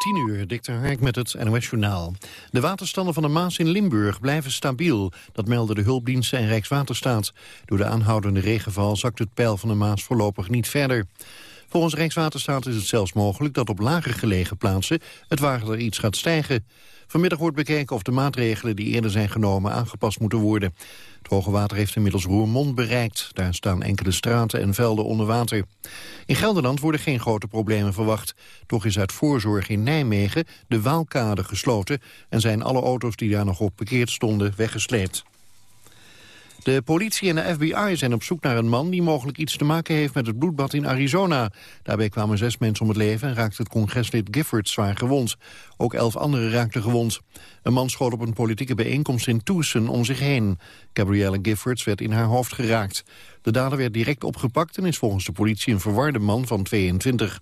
10 uur, Dikter Hark met het NOS-journaal. De waterstanden van de Maas in Limburg blijven stabiel. Dat melden de hulpdiensten en Rijkswaterstaat. Door de aanhoudende regenval zakt het peil van de Maas voorlopig niet verder. Volgens Rijkswaterstaat is het zelfs mogelijk dat op lager gelegen plaatsen het water iets gaat stijgen. Vanmiddag wordt bekeken of de maatregelen die eerder zijn genomen aangepast moeten worden. Het hoge water heeft inmiddels Roermond bereikt. Daar staan enkele straten en velden onder water. In Gelderland worden geen grote problemen verwacht. Toch is uit voorzorg in Nijmegen de Waalkade gesloten... en zijn alle auto's die daar nog op parkeerd stonden weggesleept. De politie en de FBI zijn op zoek naar een man die mogelijk iets te maken heeft met het bloedbad in Arizona. Daarbij kwamen zes mensen om het leven en raakte het congreslid Gifford zwaar gewond. Ook elf anderen raakten gewond. Een man schoot op een politieke bijeenkomst in Tucson om zich heen. Gabrielle Giffords werd in haar hoofd geraakt. De dader werd direct opgepakt en is volgens de politie een verwarde man van 22.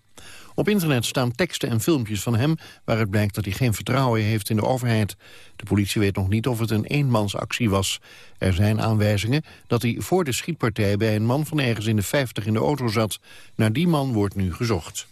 Op internet staan teksten en filmpjes van hem... waaruit blijkt dat hij geen vertrouwen heeft in de overheid. De politie weet nog niet of het een eenmansactie was. Er zijn aanwijzingen dat hij voor de schietpartij... bij een man van ergens in de 50 in de auto zat. Naar die man wordt nu gezocht.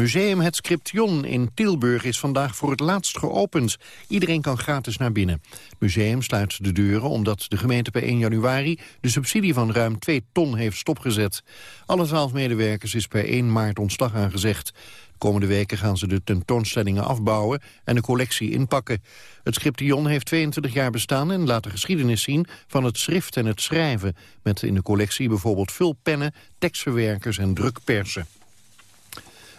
Museum Het Scription in Tilburg is vandaag voor het laatst geopend. Iedereen kan gratis naar binnen. Het museum sluit de deuren omdat de gemeente per 1 januari... de subsidie van ruim 2 ton heeft stopgezet. Alle twaalf medewerkers is per 1 maart ontslag aangezegd. De komende weken gaan ze de tentoonstellingen afbouwen en de collectie inpakken. Het Scription heeft 22 jaar bestaan en laat de geschiedenis zien van het schrift en het schrijven. Met in de collectie bijvoorbeeld vulpennen, tekstverwerkers en drukpersen.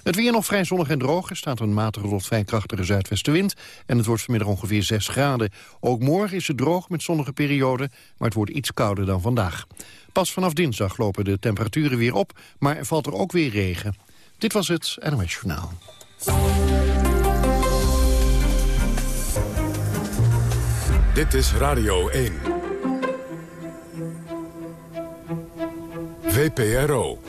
Het weer nog vrij zonnig en droog. Er staat een matige tot vrij krachtige zuidwestenwind. En het wordt vanmiddag ongeveer 6 graden. Ook morgen is het droog met zonnige perioden. Maar het wordt iets kouder dan vandaag. Pas vanaf dinsdag lopen de temperaturen weer op. Maar er valt er ook weer regen. Dit was het NOS Journaal. Dit is Radio 1. VPRO.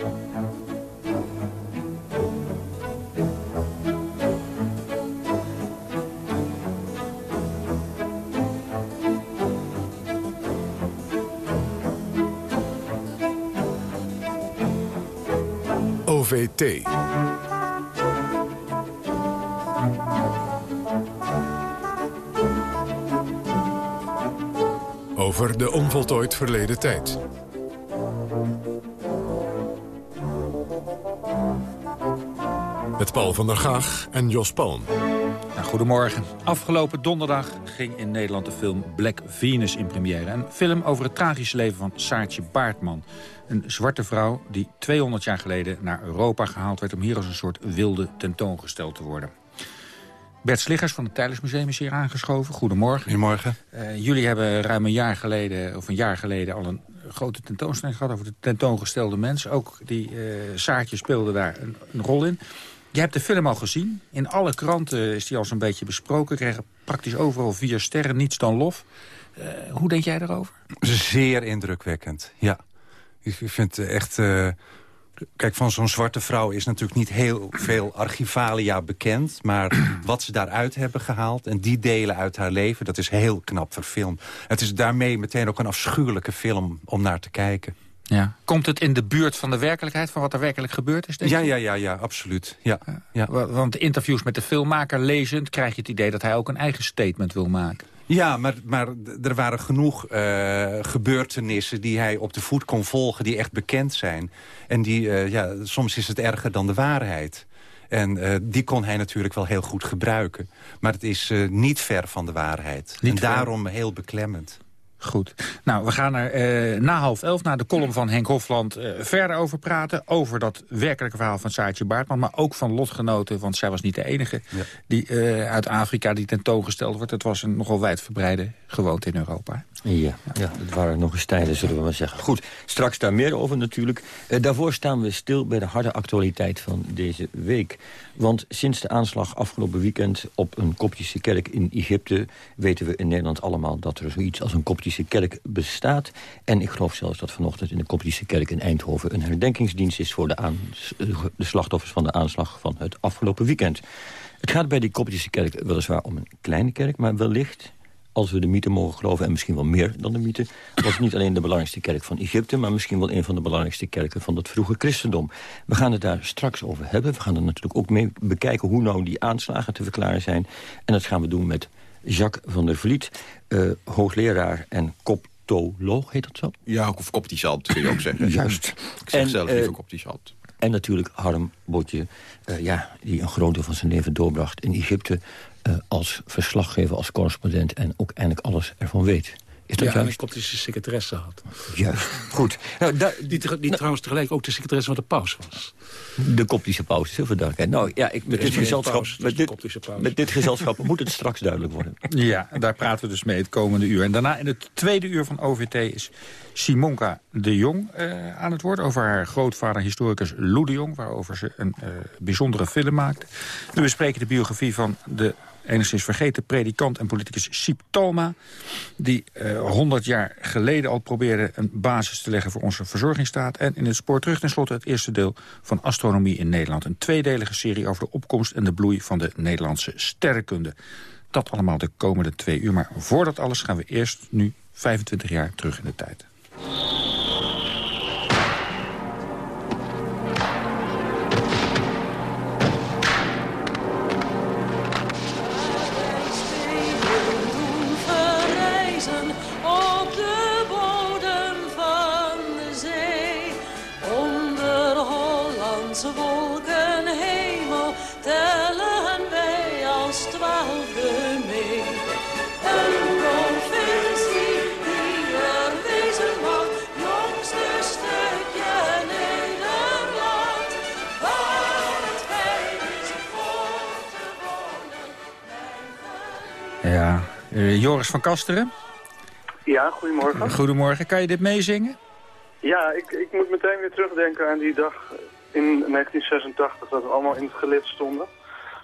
Over de onvoltooid verleden tijd. Met Paul van der Gaag en Jos Palm. Nou, goedemorgen. Afgelopen donderdag ging in Nederland de film Black Venus in première. Een film over het tragische leven van Saartje Baartman. Een zwarte vrouw die 200 jaar geleden naar Europa gehaald werd... om hier als een soort wilde tentoongesteld te worden. Bert Sliggers van het Tijlersmuseum is hier aangeschoven. Goedemorgen. Goedemorgen. Uh, jullie hebben ruim een jaar geleden, of een jaar geleden... al een grote tentoonstelling gehad over de tentoongestelde mens. Ook die uh, Saartje speelde daar een, een, rol in. Je hebt de film al gezien. In alle kranten is die al zo'n beetje besproken. Kregen praktisch overal vier sterren, niets dan lof. Uh, hoe denk jij daarover? Zeer indrukwekkend, ja. Ik vind echt... Uh, kijk, van zo'n zwarte vrouw is natuurlijk niet heel veel archivalia bekend. Maar wat ze daaruit hebben gehaald en die delen uit haar leven... dat is heel knap verfilmd. Het is daarmee meteen ook een afschuwelijke film om naar te kijken. Ja. Komt het in de buurt van de werkelijkheid, van wat er werkelijk gebeurd is? Ja, ja, ja, ja, absoluut. Ja, ja. Want interviews met de filmmaker lezend... krijg je het idee dat hij ook een eigen statement wil maken. Ja, maar, maar er waren genoeg uh, gebeurtenissen die hij op de voet kon volgen... die echt bekend zijn. En die, uh, ja, soms is het erger dan de waarheid. En uh, die kon hij natuurlijk wel heel goed gebruiken. Maar het is niet ver van de waarheid. Niet en ver. daarom heel beklemmend. Goed. Nou, we gaan er uh, na half elf naar de column van Henk Hofland uh, verder over praten. Over dat werkelijke verhaal van Saartje Baartman. Maar ook van lotgenoten, want zij was niet de enige ja. die, uh, uit Afrika die tentoongesteld wordt. Het was een nogal wijdverbreide gewoonte in Europa. Ja, ja, dat waren nog eens tijden, zullen we maar zeggen. Goed, straks daar meer over natuurlijk. Uh, daarvoor staan we stil bij de harde actualiteit van deze week. Want sinds de aanslag afgelopen weekend op een koptische kerk in Egypte... weten we in Nederland allemaal dat er zoiets als een koptische kerk bestaat. En ik geloof zelfs dat vanochtend in de koptische kerk in Eindhoven... een herdenkingsdienst is voor de, de slachtoffers van de aanslag van het afgelopen weekend. Het gaat bij die koptische kerk weliswaar om een kleine kerk... maar wellicht als we de mythe mogen geloven, en misschien wel meer dan de mythe... was het niet alleen de belangrijkste kerk van Egypte... maar misschien wel een van de belangrijkste kerken van het vroege christendom. We gaan het daar straks over hebben. We gaan er natuurlijk ook mee bekijken hoe nou die aanslagen te verklaren zijn. En dat gaan we doen met Jacques van der Vliet, uh, hoogleraar en koptoloog, heet dat zo? Ja, of koptischant, kun je ook zeggen. Juist. Ik zeg zelf liever uh. En natuurlijk Harm Botje, uh, ja, die een groot deel van zijn leven doorbracht in Egypte... Uh, als verslaggever, als correspondent en ook eindelijk alles ervan weet. Is dat ja, juist? en een koptische secretaresse had. Juist, goed. Nou, die die nou, trouwens tegelijk ook de secretaresse van de paus was. De koptische paus, heel veel duidelijkheid. Nou ja, ik, met, dit gezelschap, paus, met, dit, met dit gezelschap moet het straks duidelijk worden. Ja, daar praten we dus mee het komende uur. En daarna in het tweede uur van OVT is Simonka de Jong uh, aan het woord... over haar grootvader, historicus Lou de Jong... waarover ze een uh, bijzondere film maakte. We bespreken de biografie van de enigszins vergeten predikant en politicus Siep Talma... die uh, 100 jaar geleden al probeerde een basis te leggen voor onze verzorgingsstaat. En in het spoor terug tenslotte het eerste deel van Astronomie in Nederland. Een tweedelige serie over de opkomst en de bloei van de Nederlandse sterrenkunde. Dat allemaal de komende twee uur. Maar voordat alles gaan we eerst nu 25 jaar terug in de tijd. Uh, Joris van Kasteren. Ja, goedemorgen. Goedemorgen. Kan je dit meezingen? Ja, ik, ik moet meteen weer terugdenken aan die dag in 1986... dat we allemaal in het gelid stonden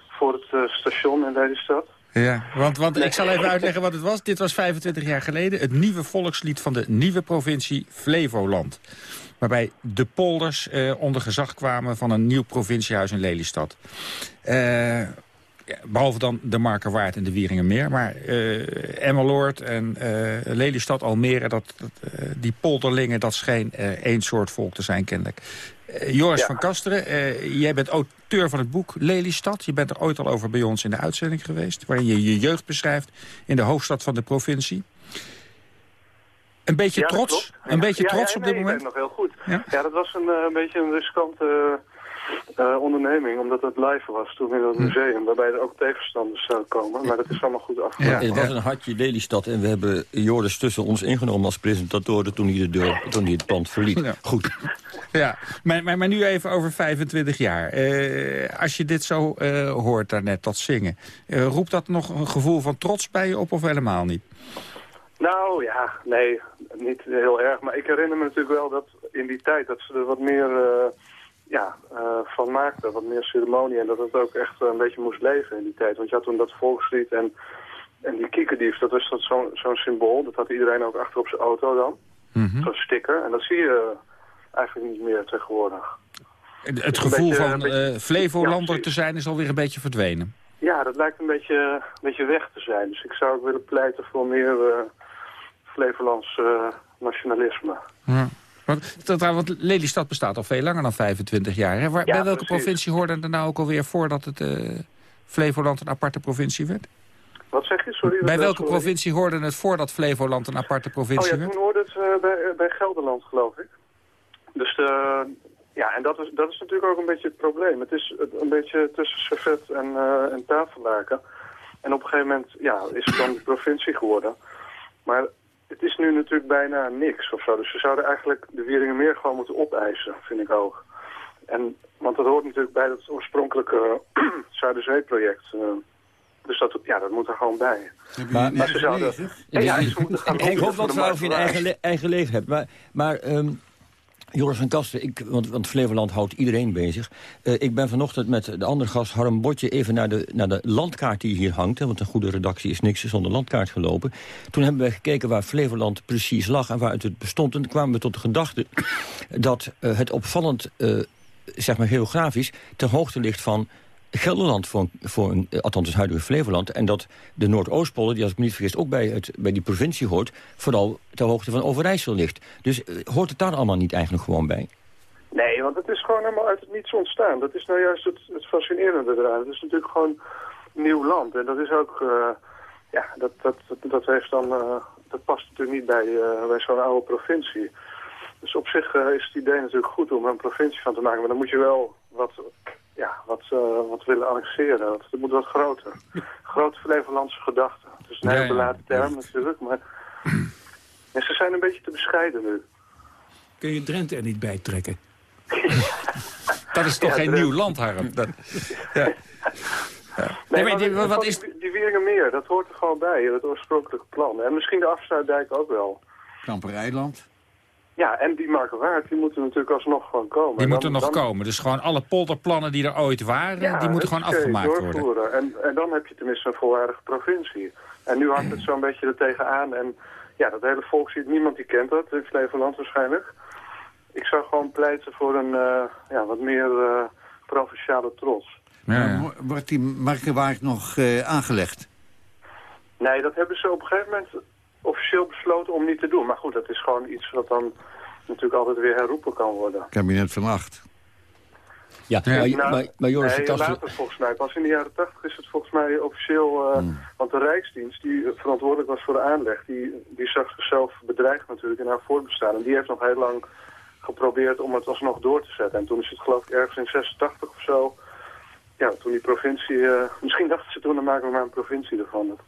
voor het uh, station in Lelystad. Ja, want, want ik zal even uitleggen wat het was. Dit was 25 jaar geleden het nieuwe volkslied van de nieuwe provincie Flevoland. Waarbij de polders uh, onder gezag kwamen van een nieuw provinciehuis in Lelystad. Uh, behalve dan de Markerwaard en de Wieringenmeer. Maar uh, Emmeloord en uh, Lelystad, Almere, dat, dat uh, die polderlingen... dat scheen één soort volk te zijn, kennelijk. Joris ja. van Kasteren, jij bent auteur van het boek Lelystad. Je bent er ooit al over bij ons in de uitzending geweest... waarin je je jeugd beschrijft in de hoofdstad van de provincie. Een beetje ja, trots, ja. een beetje ja, trots ja, op dit moment? nog heel goed. Ja, dat was een, een beetje een riskante... Uh, onderneming, omdat het live was toen in het museum, waarbij er ook tegenstanders zouden komen. Maar dat is allemaal goed afgelopen. Ja, het was een hartje Lelystad en we hebben Joris tussen ons ingenomen als presentatoren toen hij, de deur, toen hij het pand verliet. Ja. Goed. Ja, maar, maar, maar, nu even over 25 jaar. Uh, als je dit zo uh, hoort daarnet, dat zingen, roept dat nog een gevoel van trots bij je op of helemaal niet? Nou ja, nee, niet heel erg. Maar ik herinner me natuurlijk wel dat in die tijd dat ze er wat meer ja, uh, van maakte. Wat meer ceremonie en dat het ook echt een beetje moest leven in die tijd. Want je had toen dat volkslied en, en die kiekendief, dat was zo'n zo'n symbool. Dat had iedereen ook achter op zijn auto dan. Mm -hmm. Zo'n sticker. En dat zie je eigenlijk niet meer tegenwoordig. Het, het gevoel beetje, van beetje, uh, Flevolander ja, te zijn is alweer een beetje verdwenen. Ja, dat lijkt een beetje, een beetje weg te zijn. Dus ik zou ook willen pleiten voor meer uh, Flevolands nationalisme. Ja. Want, Lelystad bestaat al veel langer dan 25 jaar. Hè? Waar, ja, bij welke precies. provincie hoorde er nou ook alweer voordat het uh, Flevoland een aparte provincie werd? Wat zeg je? Sorry. Bij welke sorry. provincie hoorde het voordat Flevoland een aparte provincie werd? Oh ja, toen hoorde het uh, bij, bij Gelderland, geloof ik. Dus ja, en dat is, dat is natuurlijk ook een beetje het probleem. Het is een beetje tussen servet en, uh, en tafellaken. En op een gegeven moment ja, is het dan de provincie geworden. Maar het is nu natuurlijk bijna niks of zo. Dus ze zouden eigenlijk de Wieringenmeer gewoon moeten opeisen, vind ik ook. En, want dat hoort natuurlijk bij het oorspronkelijke Zuiderzee-project. Uh, dus dat, ja, dat moet er gewoon bij. Maar, maar ze zouden... Ja, ja, ze moeten gaan ik hoop dat vrouw in eigen, le eigen leven hebt. Maar, maar um, Joris van Kasten, ik, want, want Flevoland houdt iedereen bezig. Uh, ik ben vanochtend met de andere gast, Harm Botje... even naar de, naar de landkaart die hier hangt. Want een goede redactie is niks zonder landkaart gelopen. Toen hebben we gekeken waar Flevoland precies lag en waaruit het bestond. En toen kwamen we tot de gedachte dat uh, het opvallend, uh, zeg maar geografisch... ten hoogte ligt van Gelderland, voor, voor een, althans het huidige Flevoland... en dat de Noordoostpolder, die als ik me niet vergis ook bij, het, bij die provincie hoort... vooral ter hoogte van Overijssel ligt. Dus hoort het daar allemaal niet eigenlijk gewoon bij? Nee, want het is gewoon helemaal uit het niets ontstaan. Dat is nou juist het, het fascinerende eraan. Het is natuurlijk gewoon nieuw land. En dat is ook, uh, ja, dat, dat, dat, heeft dan, dat past natuurlijk niet bij, bij zo'n oude provincie. Dus op zich is het idee natuurlijk goed om er een provincie van te maken. Maar dan moet je wel wat, ja, wat, wat willen annexeren. Dat, moet wat groter. Grote Flevolandse gedachten. Het is een hele beladen term natuurlijk, maar... En ze zijn een beetje te bescheiden nu. Kun je Drenthe er niet bij trekken? dat is toch geen nieuw land, Harm? Dat, ja. Nee, maar die, wat is... die Wieringenmeer, dat hoort er gewoon bij, het oorspronkelijke plan. En misschien de afsluitdijk ook wel. Kampereiland. Ja, en die Markenwaard, die moeten natuurlijk alsnog gewoon komen. Die moeten nog komen. Dus gewoon alle polderplannen die er ooit waren, die moeten gewoon afgemaakt worden. En, en dan heb je tenminste een volwaardige provincie. En nu hangt het zo'n beetje er tegenaan. En ja, dat hele volk ziet niemand die kent dat, in Flevoland waarschijnlijk. Ik zou gewoon pleiten voor een uh, ja, wat meer uh, provinciale trots. Ja, Wordt die markenwaard nog uh, aangelegd? Nee, dat hebben ze op een gegeven moment officieel besloten om niet te doen. Maar goed, dat is gewoon iets wat dan natuurlijk altijd weer herroepen kan worden. Kabinet van Acht. Ja, maar, nou, maar, maar Joris, nee, later volgens mij. Pas in de jaren tachtig is het volgens mij officieel... Uh, hmm. Want de Rijksdienst, die verantwoordelijk was voor de aanleg... die, die zag zichzelf bedreigd natuurlijk in haar voortbestaan. En die heeft nog heel lang geprobeerd om het alsnog door te zetten. En toen is het geloof ik ergens in 86 of zo... Ja, toen die provincie... Uh, misschien dachten ze toen, dan maken we maar een provincie ervan.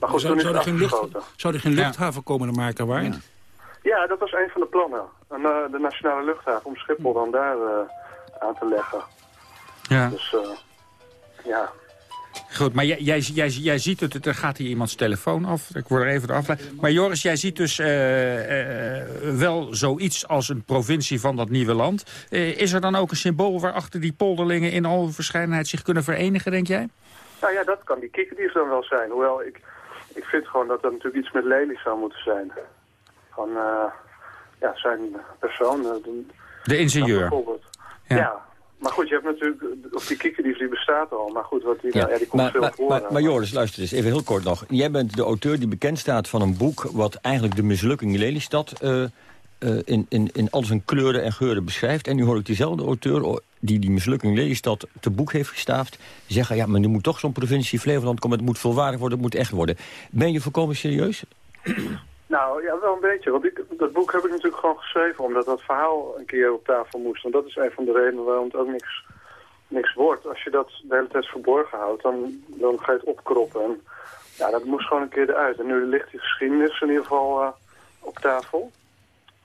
Maar goed, zou, toen is zou, er geen lucht, zou er geen luchthaven ja. komen te maken waar? Ja. ja. dat was een van de plannen. En, uh, de nationale luchthaven, om Schiphol dan daar uh, aan te leggen. Ja. Dus, ja... Goed, maar jij, jij, jij, jij ziet het, er gaat hier iemands telefoon af. Ik word er even af. Maar Joris, jij ziet dus uh, uh, wel zoiets als een provincie van dat nieuwe land. Uh, is er dan ook een symbool waarachter die polderlingen in al hun verscheidenheid zich kunnen verenigen, denk jij? Nou ja, dat kan die kikkerdief dan wel zijn. Hoewel, ik, ik vind gewoon dat dat natuurlijk iets met Lely zou moeten zijn. Van, ja, zijn persoon. De, de ingenieur. Bijvoorbeeld. Ja. ja. Maar goed, je hebt natuurlijk, of die kikkerdief die bestaat al, maar goed, wat die, ja. ja die komt maar, veel maar, voor. Maar, maar, Joris, luister eens, even heel kort nog. Jij bent de auteur die bekend staat van een boek... wat eigenlijk de mislukking in Lelystad uh, uh, in, in, in al zijn kleuren en geuren beschrijft. En nu hoor ik diezelfde auteur die die mislukking in Lelystad te boek heeft gestaafd... zeggen, ja, maar nu moet toch zo'n provincie Flevoland komen... het moet volwaardig worden, het moet echt worden. Ben je volkomen serieus? Nou, ja, wel een beetje. Want ik, dat boek heb ik natuurlijk gewoon geschreven omdat dat verhaal een keer op tafel moest. Want dat is een van de redenen waarom het ook niks, niks wordt. Als je dat de hele tijd verborgen houdt, dan, dan ga je het opkroppen. En ja, dat moest gewoon een keer eruit. En nu ligt die geschiedenis in ieder geval uh, op tafel.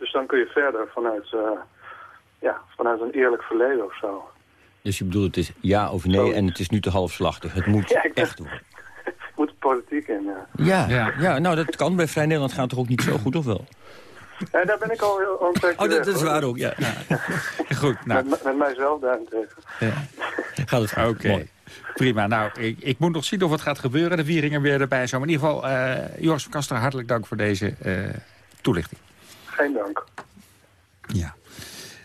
Dus dan kun je verder vanuit, uh, ja, vanuit een eerlijk verleden of zo. Dus je bedoelt het is ja of nee Zoiets. en het is nu te halfslachtig. Het moet ja, echt worden moet politiek in, ja. Ja, ja. ja, nou dat kan. Bij Vrij Nederland gaat het toch ook niet zo goed, of wel? Ja, daar ben ik al heel een Oh, dat, dat is waar ook, ja. ja. goed, nou. Met, met mijzelf daarentegen. Ja. Gaat het Oké. Okay. Prima. Nou, ik, ik, moet nog zien of het gaat gebeuren. De vieringen weer erbij zo. Maar in ieder geval, uh, Joris van Kaster, hartelijk dank voor deze uh, toelichting. Dank. Ja.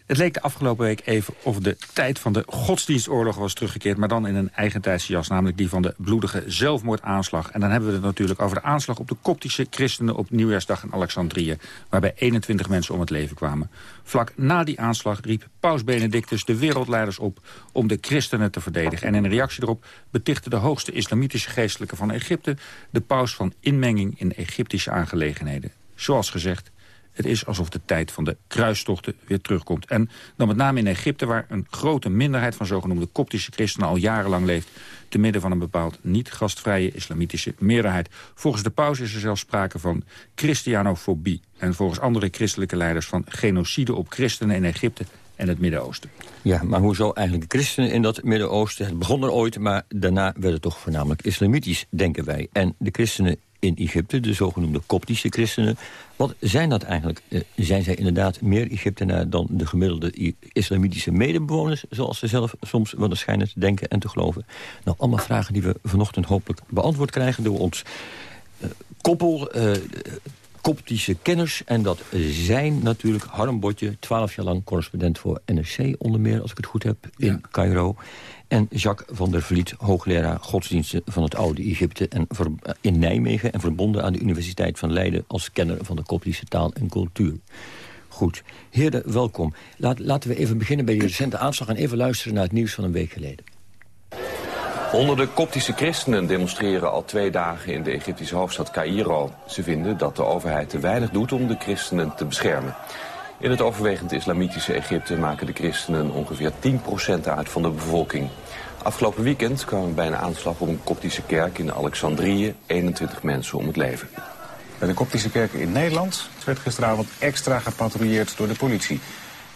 Het leek de afgelopen week even of de tijd van de godsdienstoorlog was teruggekeerd... maar dan in een eigentijdse jas, namelijk die van de bloedige zelfmoordaanslag. En dan hebben we het natuurlijk over de aanslag op de koptische christenen... op Nieuwjaarsdag in Alexandrië, waarbij 21 mensen om het leven kwamen. Vlak na die aanslag riep paus Benedictus de wereldleiders op... om de christenen te verdedigen. En in reactie erop betichtte de hoogste islamitische geestelijke van Egypte... de paus van inmenging in Egyptische aangelegenheden. Zoals gezegd, het is alsof de tijd van de kruistochten weer terugkomt. En dan met name in Egypte, waar een grote minderheid van zogenoemde koptische christenen al jarenlang leeft, te midden van een bepaald niet-gastvrije islamitische meerderheid. Volgens de paus is er zelfs sprake van christianofobie. En volgens andere christelijke leiders van genocide op christenen in Egypte en het Midden-Oosten. Ja, maar hoezo eigenlijk de christenen in dat Midden-Oosten? Het begon er ooit, maar daarna werd het toch voornamelijk islamitisch, denken wij. En de christenen in Egypte, de zogenoemde koptische christenen. Wat zijn dat eigenlijk? Uh, zijn zij inderdaad meer Egyptenaar dan de gemiddelde islamitische medebewoners... zoals ze zelf soms willen schijnen te denken en te geloven? Nou, allemaal vragen die we vanochtend hopelijk beantwoord krijgen... door ons uh, koppel, uh, koptische kenners. En dat zijn natuurlijk Harm Botje, 12 jaar lang correspondent voor NRC onder meer, als ik het goed heb, in Cairo. En Jacques van der Vliet, hoogleraar godsdiensten van het oude Egypte... En in Nijmegen en verbonden aan de Universiteit van Leiden... als kenner van de koptische taal en cultuur. Goed. Heren, welkom. Laat, laten we even beginnen bij die recente aanslag... en even luisteren naar het nieuws van een week geleden. Honderden koptische christenen demonstreren al twee dagen in de Egyptische hoofdstad Cairo. Ze vinden dat de overheid te weinig doet om de christenen te beschermen. In het overwegend islamitische Egypte maken de christenen ongeveer 10% uit van de bevolking. Afgelopen weekend kwamen bij een aanslag op een koptische kerk in Alexandrië 21 mensen om het leven. Bij de koptische kerken in Nederland werd gisteravond extra gepatrouilleerd door de politie.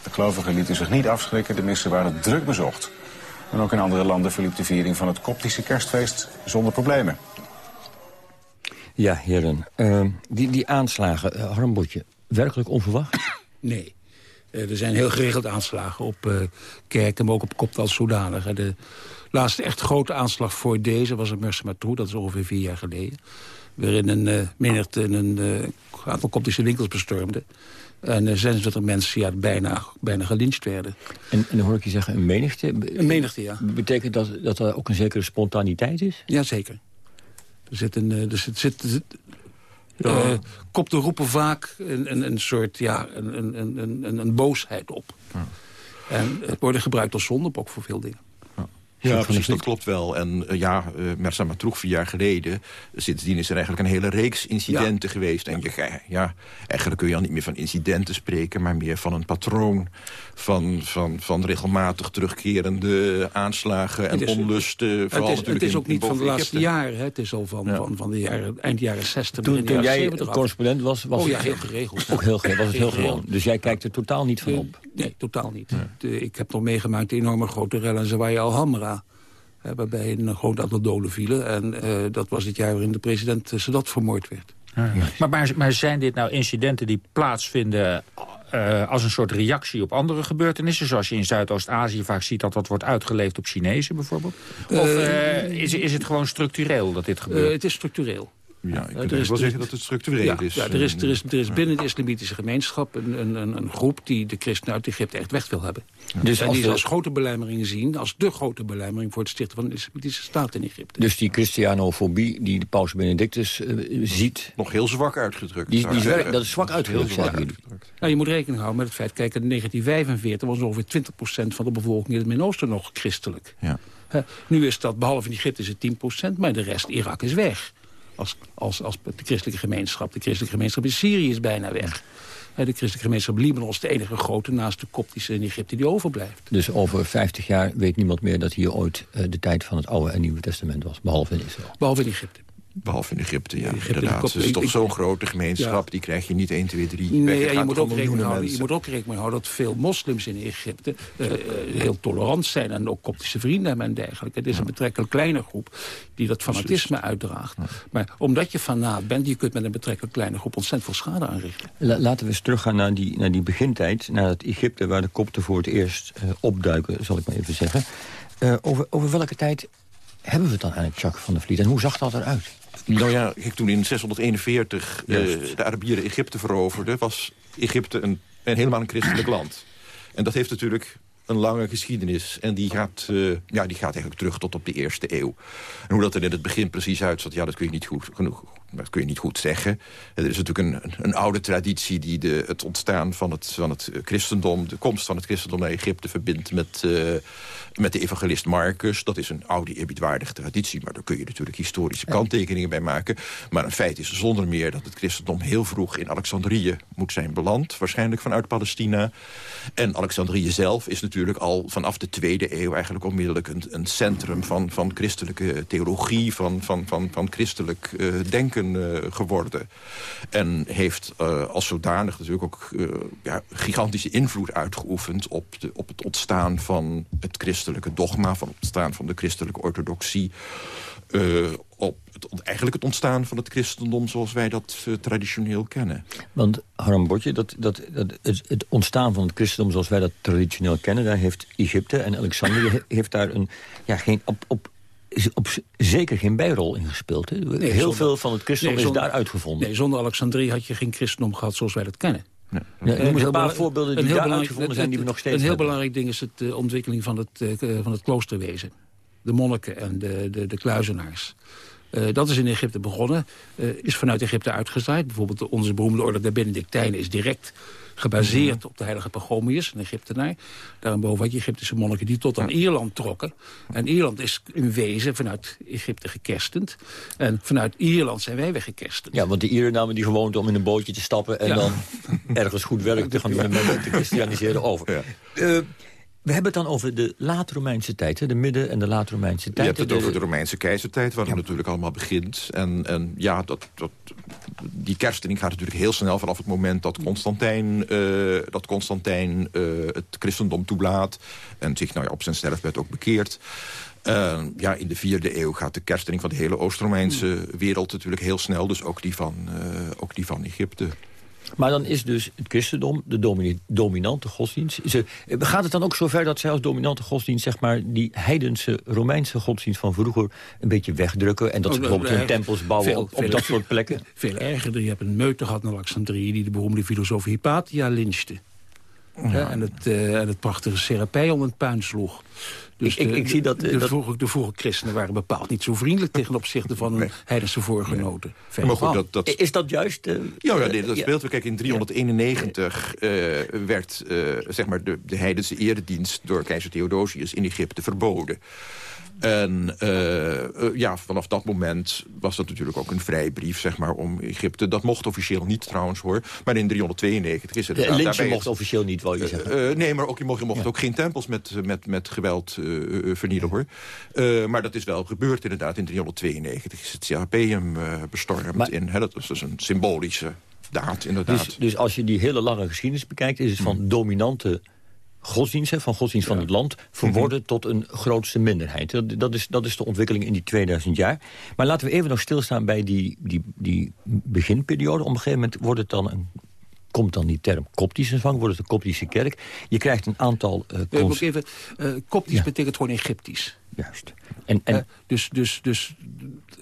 De gelovigen lieten zich niet afschrikken, de missen waren druk bezocht. En ook in andere landen verliep de viering van het koptische kerstfeest zonder problemen. Ja, heren. Uh, die, die aanslagen, uh, Harmbotje, werkelijk onverwacht? Nee. Uh, er zijn heel geregeld aanslagen op uh, kerken, maar ook op Kopt als zodanig. De laatste echt grote aanslag voor deze was een Merse Matrou, dat is ongeveer vier jaar geleden. Waarin een uh, menigte een aantal Koptische winkels bestormde. En uh, 26 mensen ja, bijna, bijna gelyncht werden. En, en dan hoor ik je zeggen, een menigte? Een menigte, ja. Betekent dat dat er ook een zekere spontaniteit is? Jazeker. Er zit een, er zit, zit, zit uh, kopten roepen vaak een, een, een soort ja, een, een, een, een, boosheid op. Ja. En het worden gebruikt als zonde ook voor veel dingen. Ja, precies, dat klopt wel. En uh, ja, uh, Mersa Matroeg vier jaar geleden... sindsdien is er eigenlijk een hele reeks incidenten ja. geweest. En je, ja, eigenlijk kun je al niet meer van incidenten spreken... maar meer van een patroon van, van, van regelmatig terugkerende aanslagen en onlusten. Het is, het is ook niet van de laatste jaren. Hè. Het is al van, ja. van, van de jaren, eind jaren 60, Toen, toen jij 70 correspondent was, was oh, ja, heel geregeld. Ook heel, was het heel geregeld. Dus jij kijkt er totaal niet van op? Nee, totaal niet. De, ik heb nog meegemaakt de enorme grote rellen in Zawai al-Hamra. Hè, waarbij een groot aantal doden vielen. En uh, dat was het jaar waarin de president Sadat vermoord werd. Ja. maar, maar, maar, zijn dit nou incidenten die plaatsvinden... Uh, als een soort reactie op andere gebeurtenissen... zoals je in Zuidoost-Azië vaak ziet dat dat wordt uitgeleefd op Chinezen bijvoorbeeld? Of uh, is, is het gewoon structureel dat dit gebeurt? het is structureel. Ja, ik kan wel zeggen dat het structureel ja, is. Ja, er is, er is, er is binnen de islamitische gemeenschap een, een, een groep... die de christenen uit Egypte echt weg wil hebben. Ja. Dus en die ze als grote belemmering zien... als de grote belemmering voor het stichten van de islamitische staat in Egypte. Dus die christianofobie die de paus Benedictus uh, ziet... Nog heel zwak uitgedrukt. Die, dat is zwak uitgedrukt, zwak uitgedrukt. Nou, je moet rekening houden met het feit... kijk, in 1945 was ongeveer 20% van de bevolking in het Midden-Oosten nog christelijk. Ja. Uh, nu is dat, behalve in Egypte, is het 10%, maar de rest, Irak, is weg als, als, als de christelijke gemeenschap. De christelijke gemeenschap in Syrië is bijna weg. De christelijke gemeenschap Libanon is de enige grote naast de koptische in Egypte die overblijft. Dus over 50 jaar weet niemand meer dat hier ooit uh, de tijd van het Oude en Nieuwe Testament was. Behalve in Israël. Behalve in Egypte. Behalve in Egypte, ja, Egypte, inderdaad. Het is toch zo'n grote gemeenschap, ja. die krijg je niet 1, 2, 3 Nee, en je moet, ook rekening houden, je moet ook rekening houden dat veel moslims in Egypte uh, heel tolerant zijn. En ook koptische vrienden hebben en dergelijke. Het is ja. een betrekkelijk kleine groep die dat fanatisme Precies. uitdraagt. Ja. Maar omdat je fanaat bent, je kunt met een betrekkelijk kleine groep ontzettend veel schade aanrichten. La laten we eens teruggaan naar die, naar die begintijd. Naar het Egypte waar de kopten voor het eerst uh, opduiken, zal ik maar even zeggen. Uh, over, over welke tijd hebben we het dan eigenlijk, Jacques van der Vliet? En hoe zag dat eruit? Nou ja, toen in 641 uh, de Arabieren Egypte veroverden... was Egypte een, een helemaal een christelijk land. En dat heeft natuurlijk een lange geschiedenis. En die gaat, uh, ja, die gaat eigenlijk terug tot op de eerste eeuw. En hoe dat er in het begin precies uitzat, ja, dat kun je niet goed genoeg dat kun je niet goed zeggen. Er is natuurlijk een, een oude traditie die de, het ontstaan van het, van het christendom... de komst van het christendom naar Egypte verbindt met, uh, met de evangelist Marcus. Dat is een oude eerbiedwaardige traditie, maar daar kun je natuurlijk historische kanttekeningen bij maken. Maar een feit is zonder meer dat het christendom heel vroeg in Alexandrië moet zijn beland. Waarschijnlijk vanuit Palestina. En Alexandrië zelf is natuurlijk al vanaf de tweede eeuw... eigenlijk onmiddellijk een, een centrum van, van christelijke theologie, van, van, van, van christelijk uh, denken uh, geworden. En heeft uh, als zodanig natuurlijk ook uh, ja, gigantische invloed uitgeoefend... Op, de, op het ontstaan van het christelijke dogma... van het ontstaan van de christelijke orthodoxie... op het, eigenlijk het ontstaan van het christendom zoals wij dat traditioneel kennen. Want Harm Botje, dat, dat, het, het, ontstaan van het christendom zoals wij dat traditioneel kennen... daar heeft Egypte en Alexandrië heeft daar een, ja, geen, op, op op zeker geen bijrol ingespeeld. Hè? Nee, Heel zonder- veel van het christendom Nee, is daar uitgevonden. Nee, zonder Alexandrie had je geen christendom gehad zoals wij dat kennen. Ja, Eh, noem eens heel een paar voorbeelden die daar uitgevonden zijn... die we nog steeds Een heel hebben. belangrijk ding is het, de ontwikkeling van het, eh, van het kloosterwezen. De monniken en de, de, de kluizenaars. Eh, dat is in Egypte begonnen. eh, is vanuit Egypte uitgezaaid. Bijvoorbeeld onze beroemde orde der Benedictijnen is direct gebaseerd Mhm. op de heilige Pagomius, een Egyptenaar. Daarboven had je Egyptische monniken die tot aan Ierland trokken. En Ierland is in wezen vanuit Egypte gekerstend. En vanuit Ierland zijn wij weggekerstend. Ja, want de Ieren namen die gewoonte om in een bootje te stappen... en Ja. dan ergens goed werk te gaan doen en mensen te christianiseren over. Eh, we hebben het dan over de laat-Romeinse tijd, hè? de midden- en de laat-Romeinse Je tijd. hebt het De- over de Romeinse keizertijd, waar het natuurlijk allemaal begint. En, en ja, dat, dat, die kerstening gaat natuurlijk heel snel vanaf het moment dat Constantijn, eh, dat Constantijn eh, het christendom toelaat. En zich nou ja, op zijn sterfbed ook bekeert. Eh, ja, in de vierde eeuw gaat de kerstening van de hele Oost-Romeinse wereld natuurlijk heel snel. Dus ook die van, ook die van Egypte. Maar dan is dus het christendom de dominante godsdienst. Ze, gaat het dan ook zover dat zij als dominante godsdienst... zeg maar die heidense Romeinse godsdienst van vroeger... een beetje wegdrukken en dat ze Oh, bijvoorbeeld hun tempels bouwen veel- op, veel- dat soort plekken? Veel erger. Je hebt een meute gehad in Alexandrië... die de beroemde filosoof Hypatia lynchte. En, het, eh, en het prachtige Serapeion het puin sloeg. Dus Ik- ik- de, ik zie dat, eh, de, dat- de vroege christenen waren bepaald niet zo vriendelijk... tegen opzichte van hun heidense voorgenoten. Maar goed, dat, dat, Is dat juist? eh, Ja, ja nee, dat ja. speelt. Kijk, in 391 eh, werd eh, zeg maar de, de heidense eredienst door keizer Theodosius in Egypte verboden. En eh, eh, ja, vanaf dat moment was dat natuurlijk ook een vrijbrief zeg maar, om Egypte. Dat mocht officieel niet trouwens hoor. Maar in 392 is het De lynchen daarbij- mocht officieel niet, wil je zeggen. eh, nee, maar ook, je mocht, je mocht ook geen tempels met, met, met geweld eh, vernielen, hoor. Maar dat is wel gebeurd inderdaad. In 392 is het Serapeum bestormd. Maar- in, hè, dat is dus een symbolische daad, inderdaad. Dus, dus als je die hele lange geschiedenis bekijkt... is het van dominante godsdienst, van godsdienst van het land... verworden tot een grootste minderheid. Dat, dat, is, dat is de ontwikkeling in die 2000 jaar. Maar laten we even nog stilstaan bij die, die, die beginperiode. Op een gegeven moment wordt het dan een... Komt dan die term koptische zwang, wordt het een koptische kerk. Je krijgt een aantal... ik even, eh, Koptisch Ja. betekent gewoon Egyptisch. Juist. En, en, dus dus, dus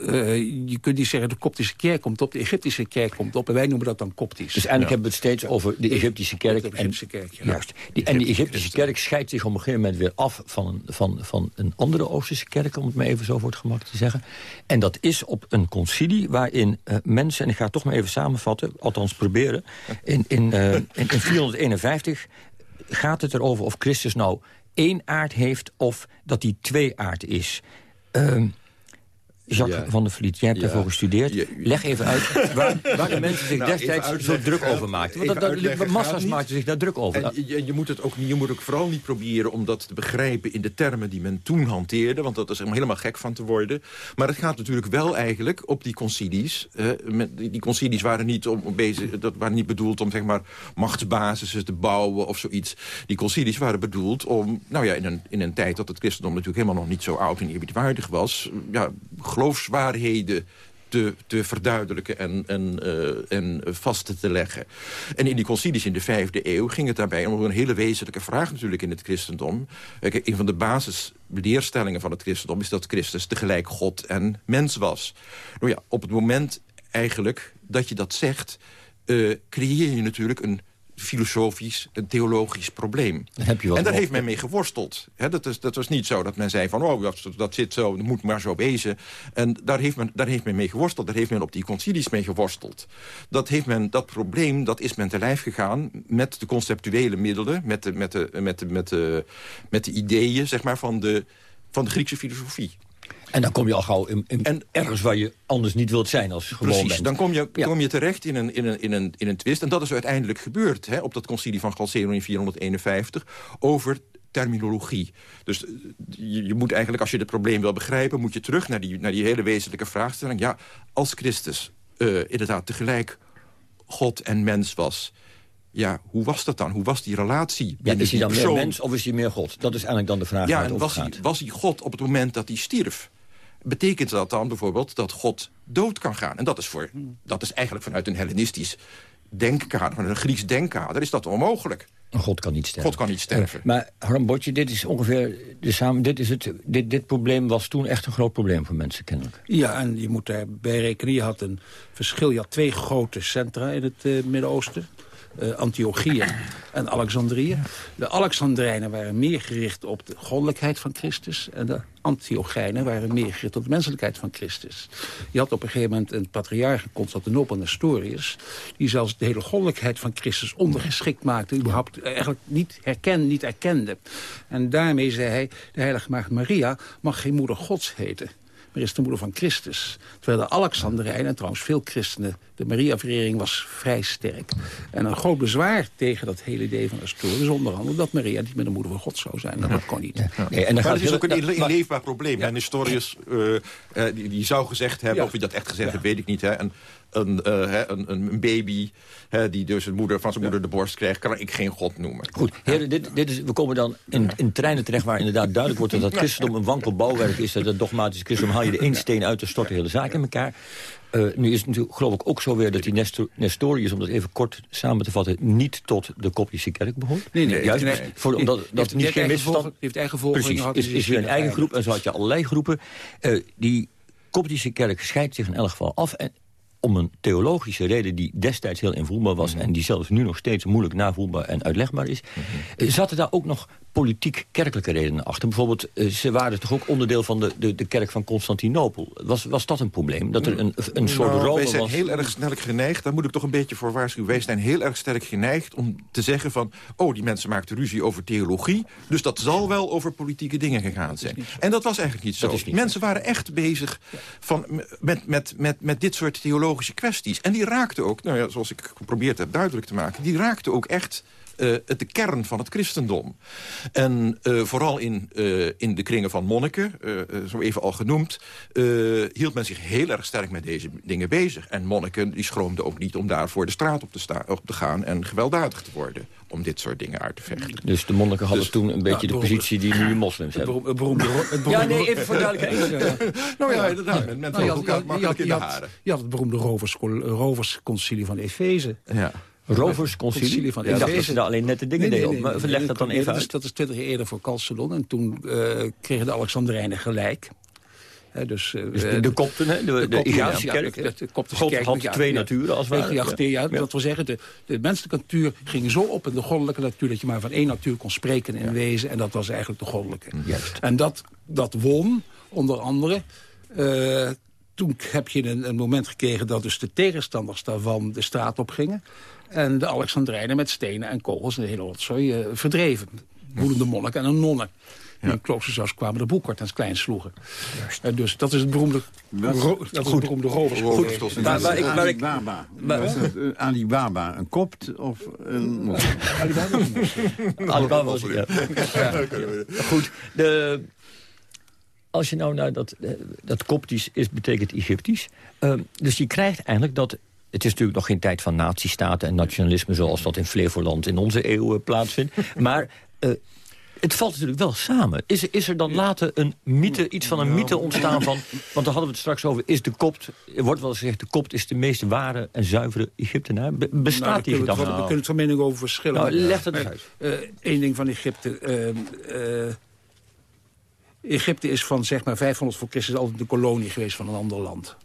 eh, je kunt niet zeggen de Koptische kerk komt op, de Egyptische kerk komt op. En wij noemen dat dan Koptisch. Dus eigenlijk hebben we het steeds over de Egyptische kerk. De Egyptische kerk, ja. Juist. Die, en die Egyptische kerk scheidt zich op een gegeven moment weer af van een, van, van een andere Oosterse kerk, om het maar even zo voor het gemak te zeggen. En dat is op een concilie waarin eh, mensen, en ik ga het toch maar even samenvatten, althans proberen, in, in, eh, in, in 451 gaat het erover of Christus nou één aard heeft of dat hij twee aard is. Ehm, Jacques Ja. van der Vliet, jij hebt Ja. daarvoor gestudeerd. Leg even uit waar, waar de mensen zich Nou, destijds zo druk gaat- over maakten. Want dat, massa's maakten zich daar druk over. En je, je, moet het ook, je moet ook vooral niet proberen om dat te begrijpen in de termen die men toen hanteerde. Want dat is helemaal gek van te worden. Maar het gaat natuurlijk wel eigenlijk op die concilies. met, die die concilies waren niet, om, om bezig, dat waren niet bedoeld om zeg maar, machtsbasissen te bouwen of zoiets. Die concilies waren bedoeld om, nou ja, in een, in een tijd dat het christendom natuurlijk helemaal nog niet zo oud en eerbiedwaardig was. Ja, geloofswaarheden te, te verduidelijken en, en, eh, en vast te leggen. En in die concilies in de vijfde eeuw ging het daarbij om een hele wezenlijke vraag natuurlijk in het christendom. Eh, een van de basisleerstellingen van het christendom is dat Christus tegelijk God en mens was. Nou ja, op het moment eigenlijk dat je dat zegt, eh, creëer je natuurlijk een filosofisch, een theologisch probleem. Heb je wat en daar heeft men mee geworsteld. Dat, is, dat was niet zo dat men zei van, oh, dat, dat zit zo, dat moet maar zo wezen. En daar heeft, men, daar heeft men mee geworsteld. Daar heeft men op die concilies mee geworsteld. Dat, heeft men, dat probleem, dat is men te lijf gegaan met de conceptuele middelen, met de, met de, met de, met de, met de ideeën zeg maar, van, de, van de Griekse filosofie. En dan kom je al gauw in, in En- ergens waar je anders niet wilt zijn als gewoon Precies, bent. dan kom je, Ja. kom je terecht in een, in, een, in, een, in een twist. En dat is uiteindelijk gebeurd hè, op dat concilie van Chalcedon in 451... over terminologie. Dus eh, je, je moet eigenlijk, als je het probleem wil begrijpen... moet je terug naar die, naar die hele wezenlijke vraagstelling. Ja, als Christus eh, inderdaad tegelijk God en mens was... ja, hoe was dat dan? Hoe was die relatie? Ja, is hij dan meer mens of is hij meer God? Dat is eigenlijk dan de vraag Ja, waar het en was hij, was hij God op het moment dat hij stierf? Betekent dat dan bijvoorbeeld dat God dood kan gaan? En dat is, voor, dat is eigenlijk vanuit een Hellenistisch denkkader, vanuit een Grieks denkkader, is dat onmogelijk. God kan niet sterven. God kan niet sterven. Uh, maar Harm Botje, dit is ongeveer de samen. Dit, is het, dit, dit probleem was toen echt een groot probleem voor mensen, kennelijk. Ja, en je moet daarbij rekenen. Je had een verschil. Je had twee grote centra in het uh, Midden-Oosten. Uh, en Alexandrië. De Alexandrijnen waren meer gericht op de goddelijkheid van Christus... en de Antiochijnen waren meer gericht op de menselijkheid van Christus. Je had op een gegeven moment een patriarch, Constantinopel Nestorius... die zelfs de hele goddelijkheid van Christus ondergeschikt maakte... überhaupt eigenlijk niet herkende, niet erkende. En daarmee zei hij, de heilige maagd Maria mag geen moeder gods heten maar is de moeder van Christus. Terwijl de Alexandrijnen, en trouwens veel christenen... de Maria-verering was vrij sterk. En een groot bezwaar tegen dat hele idee van Nestorius... is onder andere dat Maria niet meer de moeder van God zou zijn. Dat kon niet. Ja. Nee, en dan maar het is ook een inleefbaar probleem. Ja. Nestorius uh, uh, die, die, zou gezegd hebben... of hij dat echt gezegd heeft, weet ik niet... Hè, en, een, uh, een, een, baby hè, die dus een moeder, van zijn moeder de borst krijgt... kan ik geen god noemen. Goed, heren, dit, dit is, we komen dan in, in terreinen terecht... waar inderdaad duidelijk wordt dat het christendom een wankel bouwwerk is... dat het dogmatisch christendom haal je de één steen uit... te stort de hele zaak in elkaar. Uh, nu is het natuurlijk geloof ik ook zo weer dat die Nestor, Nestorius... om dat even kort samen te vatten... niet tot de Koptische kerk behoort. Nee, nee. Juist, nee, voor, omdat dat heeft, niet geen misverstand... Heeft eigen volgingen Precies, is, is weer een eigen groep en zo had je allerlei groepen. Uh, die Koptische kerk scheidt zich in elk geval af... En, om een theologische reden die destijds heel invoelbaar was... Mhm. en die zelfs nu nog steeds moeilijk navoelbaar en uitlegbaar is... Mhm. zaten daar ook nog politiek-kerkelijke redenen achter. Bijvoorbeeld, uh, ze waren toch ook onderdeel van de, de, de kerk van Constantinopel. Was, was dat een probleem? Dat er een, een soort nou, Rome Wij zijn was? heel erg sterk geneigd, daar moet ik toch een beetje voor waarschuwen... wij zijn heel erg sterk geneigd om te zeggen van... oh, die mensen maakten ruzie over theologie... dus dat zal wel over politieke dingen gegaan zijn. En dat was eigenlijk niet zo. niet mensen waren echt bezig van, met, met, met, met dit soort theologische kwesties. En die raakten ook, nou ja, zoals ik geprobeerd heb duidelijk te maken... die raakten ook echt uh, de kern van het christendom. En uh, vooral in, uh, in de kringen van monniken, zo even al genoemd... hield men zich heel erg sterk met deze dingen bezig. En monniken die schroomden ook niet om daarvoor de straat op te, op te gaan... en gewelddadig te worden om dit soort dingen uit te vechten. Dus de monniken hadden Dus- toen een beetje de positie die nu moslims Het hebben. beroemde, het beroemde, het Ja, nee, even voor duidelijkheid. nou ja, inderdaad, met, met Nou, je had- elkaar je had- makkelijk in je de had- haren. Je had het beroemde roversconcilie van Efeze. Ja. Roversconcilie? Concilie van Ik dacht dat ze daar alleen net de dingen Nee, nee, deden. nee, maar nee, leg nee, dat dan even dat is- uit. Dat is twintig jaar eerder voor Chalcedon. En toen eh, kregen de Alexandrijnen gelijk. Dus, eh, Dus de, de kopten, hè? de, de, kopten, de- de God kerk, had twee naturen, als het ware. Ja, dat wil zeggen, de, de menselijke natuur ging zo op in de goddelijke natuur... dat je maar van één natuur kon spreken in wezen. En dat was eigenlijk de goddelijke. Juist. En dat, dat won, onder andere... eh, toen heb je een, een moment gekregen dat dus de tegenstanders daarvan de straat op gingen. En de Alexandrijnen met stenen en kogels en de hele rotzooi eh, verdreven. Woedende monniken en een nonnen. Die in zelfs kwamen de boekkort en het klein sloegen. Eh, dus dat is het beroemde, ro- dat is het beroemde roversconcilie. En Maar- was maar ik- Alibaba. maar- Was het, eh, Alibaba een kopt of een moslim? Alibaba was ja. Ja. Goed, de, als je nou naar dat, eh, dat koptisch is, betekent Egyptisch. Ehm, dus je krijgt eigenlijk dat... Het is natuurlijk nog geen tijd van nazistaten en nationalisme... zoals dat in Flevoland in onze eeuw plaatsvindt. Maar eh, het valt natuurlijk wel samen. Is, er- is er dan later een mythe, iets van een mythe ontstaan van... want daar hadden we het straks over, is de kopt... Er wordt wel eens gezegd, de kopt is de meest ware en zuivere Egyptenaar. Be- Nou, bestaat daar die kunnen we, het- gedachte? we kunnen het van mening over verschillen. Nou, leg dat uit. eh, Eén ding van Egypte. ehm, eh, Egypte is van zeg maar 500 voor Christus altijd de kolonie geweest van een ander land.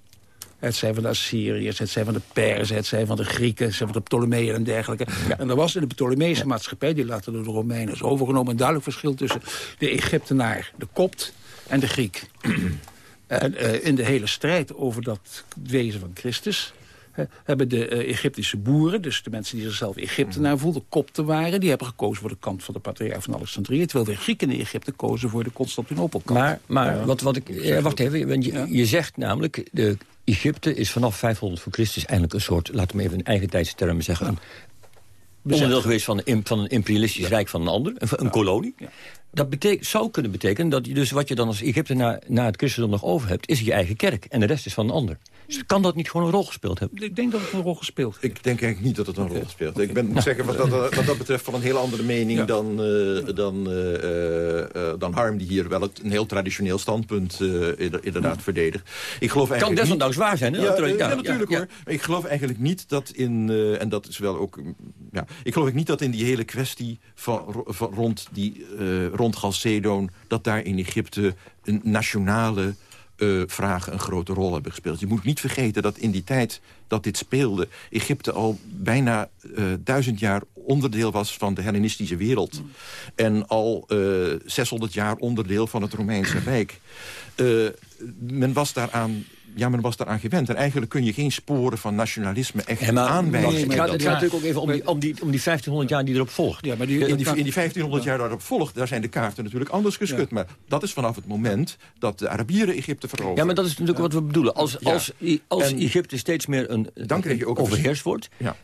Het zijn van de Assyriërs, het zijn van de Perzen, het zijn van de Grieken... het zijn van de Ptolemeeën en dergelijke. En er was in de Ptolemeese maatschappij, die later door de Romeinen is overgenomen... een duidelijk verschil tussen de Egyptenaar, de Kopt en de Griek. en eh, in de hele strijd over dat wezen van Christus... hebben de eh, Egyptische boeren, dus de mensen die zichzelf Egyptenaar voelden... kopten waren, die hebben gekozen voor de kant van de patriarch van Alexandrië... terwijl de Grieken in Egypte kozen voor de Constantinopelkant. Maar, maar wat, wat ik, eh, wacht even, want je, je zegt namelijk... De, Egypte is vanaf 500 voor Christus eigenlijk een soort... laten we even in eigen tijdstermen zeggen... een onderdeel geweest van, van een imperialistisch rijk van een ander. Een, een kolonie. Dat zou kunnen betekenen dat je dus wat je dan als Egypte na, na het christendom nog over hebt... is je eigen kerk en de rest is van een ander. Dus kan dat niet gewoon een rol gespeeld hebben? Ik denk dat het een rol gespeeld heeft. Ik denk eigenlijk niet dat het een rol speelt. Ik ben, moet zeggen, wat dat, wat dat betreft van een heel andere mening Ja. dan, eh, dan, eh, eh, dan Harm... die hier wel het, een heel traditioneel standpunt eh, inder- inderdaad verdedigt. Ik geloof Kan eigenlijk niet- desondanks waar zijn, hè? Ja, Natuurlijk, ja, ja, natuurlijk ja. hoor. Maar ik geloof eigenlijk niet dat in... eh, en dat is wel ook... mm, Ja, ik geloof niet dat in die hele kwestie van, ro- van rond, die, eh rond Galcedon... dat daar in Egypte een nationale eh, vragen een grote rol hebben gespeeld. Je moet niet vergeten dat in die tijd dat dit speelde... Egypte al bijna eh, duizend jaar onderdeel was van de Hellenistische wereld. En al eh 600 jaar onderdeel van het Romeinse Rijk. Eh, men was daaraan... Ja, men was daaraan gewend. En eigenlijk kun je geen sporen van nationalisme echt Ja, maar, aanwijzen. het gaat, dat- het gaat natuurlijk ook even om die, om, die, om die 1500 jaar die erop volgt. Ja, maar die, in die, dat- in die 1500 jaar daarop volgt, daar zijn de kaarten natuurlijk anders geschud. Maar dat is vanaf het moment dat de Arabieren Egypte veroveren. Ja, maar dat is natuurlijk wat we bedoelen. Als, Ja. als, als En- Egypte steeds meer een, Dan krijg je ook een overheerst wordt... Ja.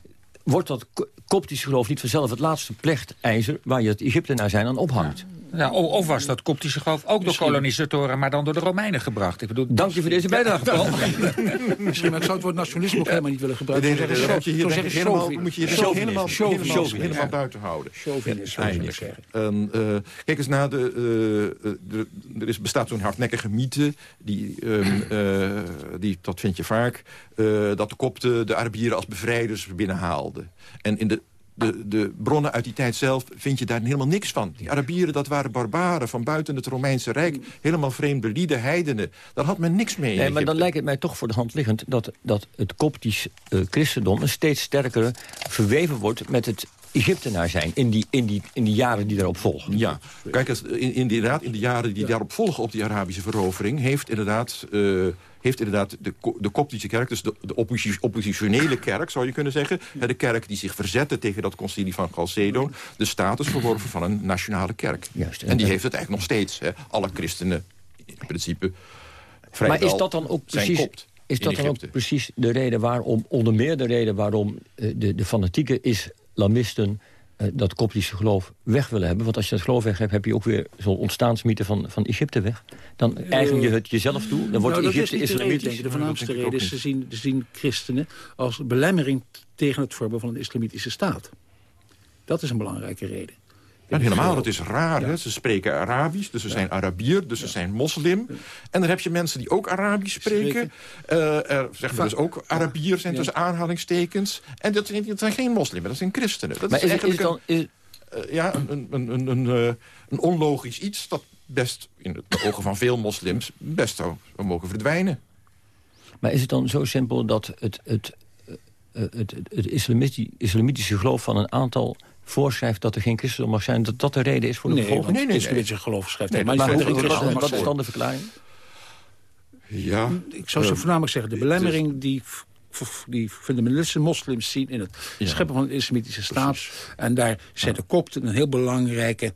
wordt dat ko- koptische geloof niet vanzelf het laatste plechtijzer... waar je het Egyptenaar zijn aan ophangt. Ja, of was dat koptische geloof ook door kolonisatoren... maar dan door de Romeinen gebracht? Ik bedoel, Dank je voor deze bijdrage, Paul. Misschien, maar ik zou het woord nationalisme ook helemaal niet willen gebruiken. Nee, nee, nee, Ik dat zou moet je hier helemaal, moet je hier helemaal, helemaal, buiten houden. chauvinisme, zou ik zeggen. En, eh, kijk eens naar de, eh, eh, de- er is, bestaat zo'n hardnekkige mythe, die, ehm, eh, die, dat vind je vaak, eh, dat de kopten de Arabieren als bevrijders binnenhaalden. En in de, de, de bronnen uit die tijd zelf vind je daar helemaal niks van. Die Arabieren, dat waren barbaren van buiten het Romeinse Rijk. Helemaal vreemde lieden, heidenen. Daar had men niks mee Nee, maar dan lijkt het mij toch voor de hand liggend... dat, dat het koptisch eh, christendom een steeds sterker verweven wordt... met het Egyptenaar zijn in die, in die, in die jaren die daarop volgen. Ja, kijk, eens, in, inderdaad, in de jaren die daarop volgen op die Arabische verovering... heeft inderdaad, eh, heeft inderdaad de, de koptische kerk, dus de, de opposi- oppositionele kerk, zou je kunnen zeggen... de kerk die zich verzette tegen dat concilie van Chalcedon... de status verworven van een nationale kerk. Juist, en die heeft het eigenlijk nog steeds. Hè. Alle christenen, in principe, Maar vrijwel is dat dan ook precies, kopt is dat dan ook precies de reden waarom, onder meer de reden waarom eh, de, de fanatieke islamisten eh, dat koptische geloof weg willen hebben? Want als je dat geloof weg hebt, heb je ook weer zo'n ontstaansmythe van, van Egypte weg. Dan eigen je het jezelf toe, dan wordt Nou, is Egypte denk islamitisch. De voornaamste reden is, ze zien, ze zien christenen als belemmering tegen het vormen van een islamitische staat. Dat is een belangrijke reden. Helemaal, het is raar. Hè? Ze spreken Arabisch, dus ze zijn Arabier, dus ze zijn moslim. En dan heb je mensen die ook Arabisch spreken. Eh er we dus ook Arabier zijn tussen aanhalingstekens. En dat zijn, dat zijn geen moslims, dat zijn christenen. Dat Maar is, is eigenlijk het dan, is, een, eh, ja, een, een, een, een, eh, een onlogisch iets... dat best in de ogen van veel moslims best zou, mogen verdwijnen. maar is het dan zo simpel dat het, het, het, het, het islamiti- islamitische geloof van een aantal voorschrijft dat er geen christendom mag zijn... dat dat de reden is voor de Nee, vervolging? nee, het nee, schrijft. Nee, maar is christenen Wat mag is dan de verklaring? Ja, Ik zou ze voornamelijk zeggen, de belemmering die, die fundamentalistische moslims zien... in het Ja. scheppen van een islamitische staat. En daar zijn de kopten een heel belangrijke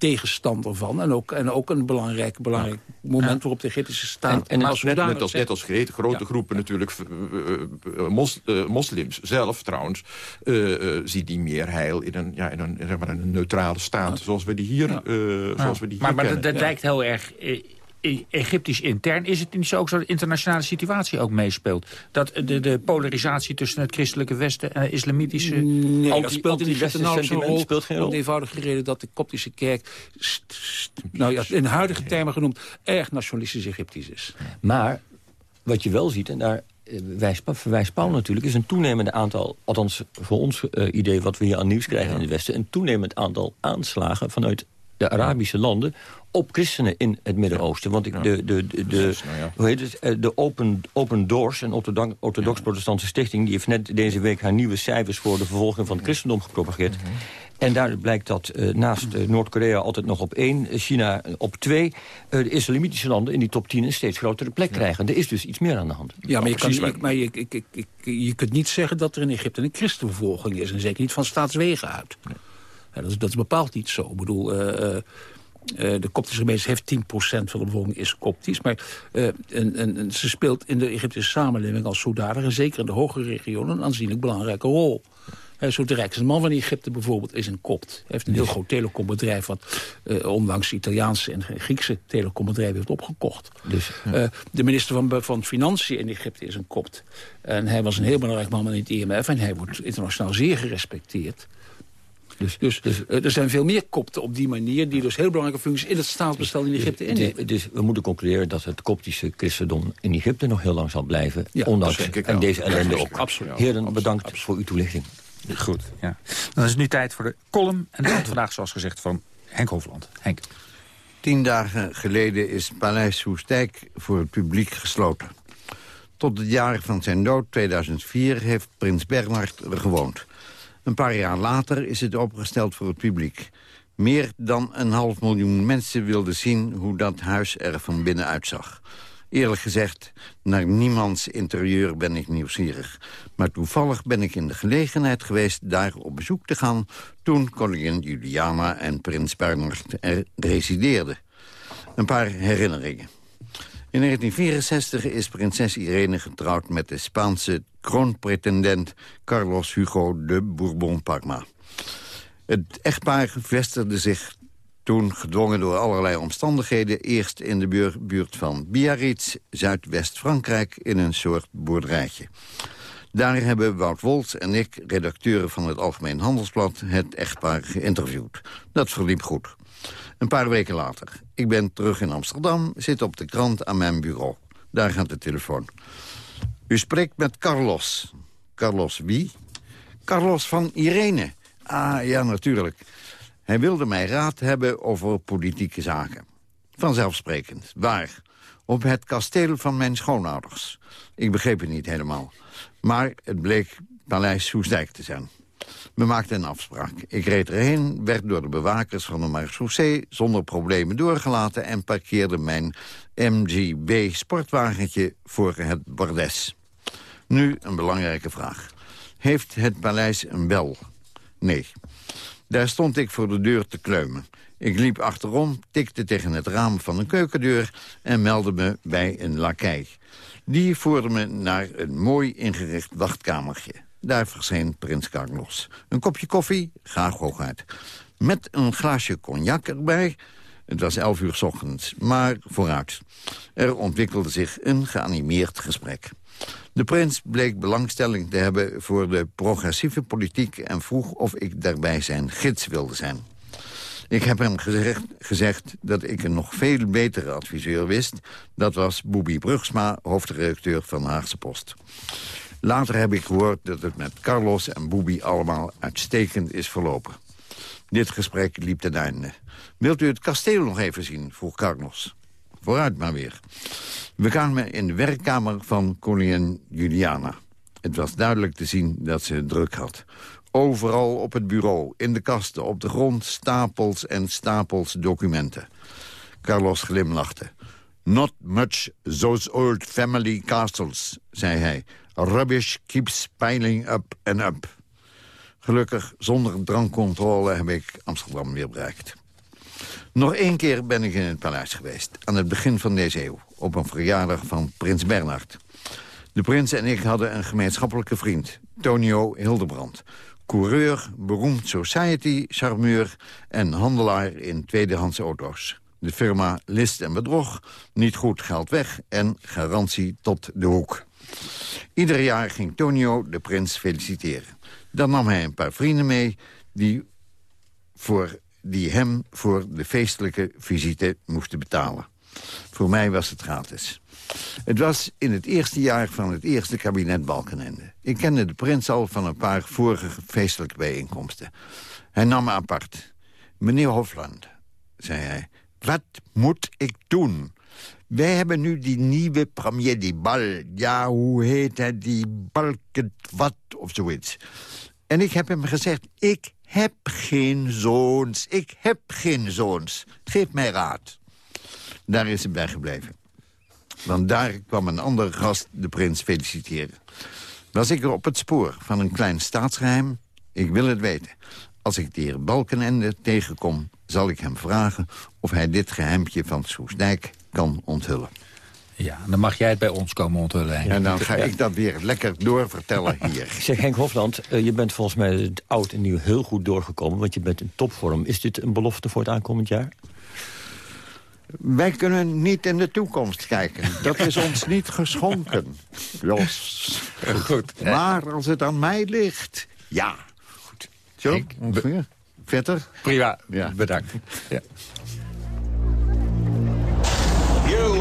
tegenstander van. En ook, en ook een belangrijk, belangrijk moment waarop de Egyptische staat... En- en als net, net als, net als grote, grote groepen natuurlijk, eh, eh, mos, eh, moslims zelf trouwens, eh, eh, ziet die meer heil in een, ja, in een, zeg maar een neutrale staat, zoals we die hier, eh, zoals we die hier maar maar dat, lijkt heel erg Egyptisch intern. Is het niet zo ook zo dat de internationale situatie ook meespeelt? Dat de, de polarisatie tussen het christelijke Westen en het islamitische... Nee, dat speelt in die een sentiment rol. speelt geen Om rol. de eenvoudige reden dat de koptische kerk... st- st- nou ja, in huidige termen genoemd... erg nationalistisch Egyptisch is. Maar wat je wel ziet, en daar eh, verwijst Paul natuurlijk... is een toenemende aantal, althans voor ons eh, idee... wat we hier aan nieuws krijgen in het Westen... een toenemend aantal aanslagen vanuit de Arabische landen... op christenen in het Midden-Oosten. Want ik, de, de, de, nou hoe heet het, eh, de Open, Open Doors, een orthodox- orthodox-protestantse stichting... die heeft net deze week haar nieuwe cijfers... voor de vervolging van het christendom gepropageerd. En daar blijkt dat eh, naast eh, Noord-Korea altijd nog op één, China op twee... eh, de islamitische landen in die top 10 een steeds grotere plek krijgen. Er is dus iets meer aan de hand. Ja, maar, je, kan, maar je, ik, ik, ik, je kunt niet zeggen dat er in Egypte een christenvervolging is. En zeker niet van staatswegen uit. Ja, dat, is, dat is bepaald niet zo. Ik bedoel, eh, eh, eh, de koptische gemeenschap heeft 10% van de bevolking is koptisch. Maar en, en, en ze speelt in de Egyptische samenleving als zodanig... en zeker in de hogere regionen een aanzienlijk belangrijke rol. Uh, zo de rijkste man van Egypte bijvoorbeeld is een kopt. Hij heeft een heel groot telecombedrijf... wat onlangs Italiaanse en Griekse telecombedrijven heeft opgekocht. Dus, de minister van, van Financiën in Egypte is een kopt. En hij was een heel belangrijk man in het IMF... en hij wordt internationaal zeer gerespecteerd. Dus, dus, dus uh, er zijn veel meer kopten op die manier... die dus heel belangrijke functies in het staatsbestel in Egypte innemen. Dus, dus we moeten concluderen dat het koptische christendom in Egypte... nog heel lang zal blijven, ja, ondanks en deze ellende ook. Absoluut. Heren, bedankt absoluut. voor uw toelichting. Goed, ja. Dan is het nu tijd voor de column. En dat vandaag, zoals gezegd, van Henk Hofland. Henk. Tien dagen geleden is Paleis Soestdijk voor het publiek gesloten. Tot het jaar van zijn dood, 2004, heeft prins Bernhard er gewoond. Een paar jaar later is het opengesteld voor het publiek. Meer dan een half miljoen mensen wilden zien hoe dat huis er van binnen uitzag. Eerlijk gezegd, naar niemands interieur ben ik nieuwsgierig. Maar toevallig ben ik in de gelegenheid geweest daar op bezoek te gaan... toen koningin Juliana en prins Bernhard er resideerden. Een paar herinneringen. In 1964 is prinses Irene getrouwd met de Spaanse kroonpretendent Carlos Hugo de Bourbon-Parma. Het echtpaar vestigde zich toen gedwongen door allerlei omstandigheden... eerst in de buurt van Biarritz, Zuidwest-Frankrijk... in een soort boerderijtje. Daar hebben Wout Wolts en ik, redacteuren van het Algemeen Handelsblad... het echtpaar geïnterviewd. Dat verliep goed. Een paar weken later. Ik ben terug in Amsterdam, zit op de krant aan mijn bureau. Daar gaat de telefoon. U spreekt met Carlos. Carlos wie? Carlos van Irene. Ah, ja, natuurlijk. Hij wilde mij raad hebben over politieke zaken. Vanzelfsprekend. Waar? Op het kasteel van mijn schoonouders. Ik begreep het niet helemaal. Maar het bleek Paleis Soesdijk te zijn. We maakten een afspraak. Ik reed erheen, werd door de bewakers van de marechaussee... zonder problemen doorgelaten en parkeerde mijn MGB sportwagentje voor het bordes. Nu een belangrijke vraag. Heeft het paleis een bel? Nee. Daar stond ik voor de deur te kleumen. Ik liep achterom, tikte tegen het raam van een keukendeur... en meldde me bij een lakij. Die voerde me naar een mooi ingericht wachtkamertje. Daar verscheen prins Carlos. Een kopje koffie, graag hooguit. Met een glaasje cognac erbij. Het was elf uur s ochtends, maar vooruit. Er ontwikkelde zich een geanimeerd gesprek. De prins bleek belangstelling te hebben voor de progressieve politiek... en vroeg of ik daarbij zijn gids wilde zijn. Ik heb hem gezegd, gezegd, dat ik een nog veel betere adviseur wist. Dat was Boebi Brugsma, hoofdredacteur van Haagse Post. Later heb ik gehoord dat het met Carlos en Boebi allemaal uitstekend is verlopen. Dit gesprek liep ten einde. Wilt u het kasteel nog even zien, vroeg Carlos. Vooruit maar weer. We kwamen in de werkkamer van koningin Juliana. Het was duidelijk te zien dat ze het druk had. Overal op het bureau, in de kasten, op de grond, stapels en stapels documenten. Carlos glimlachte. Not much those old family castles, zei hij. Rubbish keeps piling up and up. Gelukkig, zonder drankcontrole heb ik Amsterdam weer bereikt. Nog één keer ben ik in het paleis geweest, aan het begin van deze eeuw... op een verjaardag van prins Bernhard. De prins en ik hadden een gemeenschappelijke vriend, Tonio Hildebrand. Coureur, beroemd society-charmeur en handelaar in tweedehands auto's. De firma List en Bedrog, niet goed geld weg en garantie tot de hoek. Ieder jaar ging Tonio de prins feliciteren. Dan nam hij een paar vrienden mee die, voor, die hem voor de feestelijke visite moesten betalen. Voor mij was het gratis. Het was in het eerste jaar van het eerste kabinet Balkenende. Ik kende de prins al van een paar vorige feestelijke bijeenkomsten. Hij nam me apart. Meneer Hofland, zei hij, wat moet ik doen? Wij hebben nu die nieuwe premier, die bal. Ja, hoe heet hij? Die balket wat of zoiets. En ik heb hem gezegd, ik heb geen zoons. Ik heb geen zoons. Geef mij raad. Daar is hij bij gebleven. Want daar kwam een andere gast de prins feliciteren. Was ik er op het spoor van een klein staatsgeheim? Ik wil het weten. Als ik de heer Balkenende tegenkom, zal ik hem vragen... of hij dit geheimpje van Soesdijk kan onthullen. Ja, dan mag jij het bij ons komen onthullen. En dan ga ik dat weer lekker doorvertellen hier. Zeg Henk Hofland, uh, je bent volgens mij het oud en nieuw heel goed doorgekomen... want je bent in topvorm. Is dit een belofte voor het aankomend jaar? Wij kunnen niet in de toekomst kijken. Dat is ons niet geschonken, Jos. Goed. Maar als het aan mij ligt, ja. Goed. Zo, ongeveer. Vetter? Prima, ja. bedankt. Ja.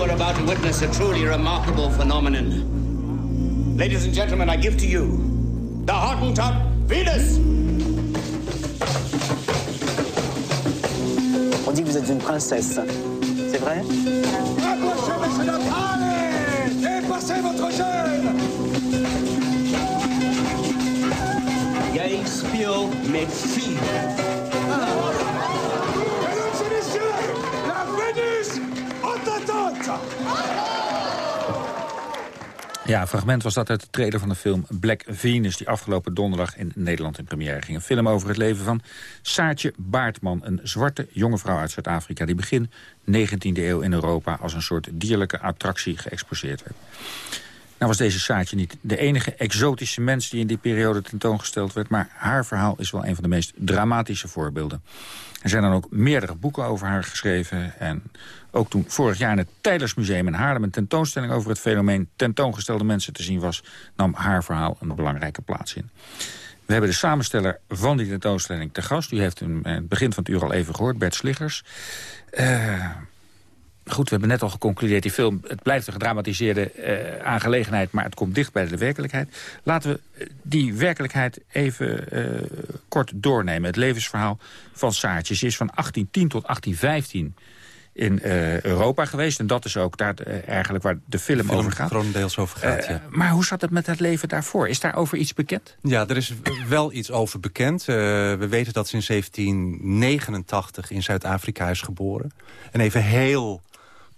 You are about to witness a truly remarkable phenomenon. Ladies and gentlemen, I give to you the Hottentot Venus! On dit que vous êtes une princesse. C'est vrai Approchez, monsieur notre Allez Dépassez votre jeune Gay, spill, met filles. Ja, een fragment was dat uit de trailer van de film Black Venus... die afgelopen donderdag in Nederland in première ging. Een film over het leven van Saartje Baartman. Een zwarte jonge vrouw uit Zuid-Afrika... die begin 19e eeuw in Europa als een soort dierlijke attractie geëxposeerd werd. Nou was deze Saartje niet de enige exotische mens die in die periode tentoongesteld werd... maar haar verhaal is wel een van de meest dramatische voorbeelden. Er zijn dan ook meerdere boeken over haar geschreven. En ook toen vorig jaar in het Tijlersmuseum in Haarlem... een tentoonstelling over het fenomeen tentoongestelde mensen te zien was... nam haar verhaal een belangrijke plaats in. We hebben de samensteller van die tentoonstelling te gast. U heeft hem in het begin van het uur al even gehoord, Bert Sliggers. Uh, goed, we hebben net al geconcludeerd... die film, het blijft een gedramatiseerde uh, aangelegenheid... maar het komt dicht bij de werkelijkheid. Laten we die werkelijkheid even uh, kort doornemen. Het levensverhaal van Saartje. Ze is van 1810 tot 1815 in uh, Europa geweest. En dat is ook daar eigenlijk waar de film, film over gaat. Grotendeels over gaat, ja. Maar hoe zat het met het leven daarvoor? Is daarover iets bekend? Ja, er is wel iets over bekend. we weten dat ze in 1789 in Zuid-Afrika is geboren. En even heel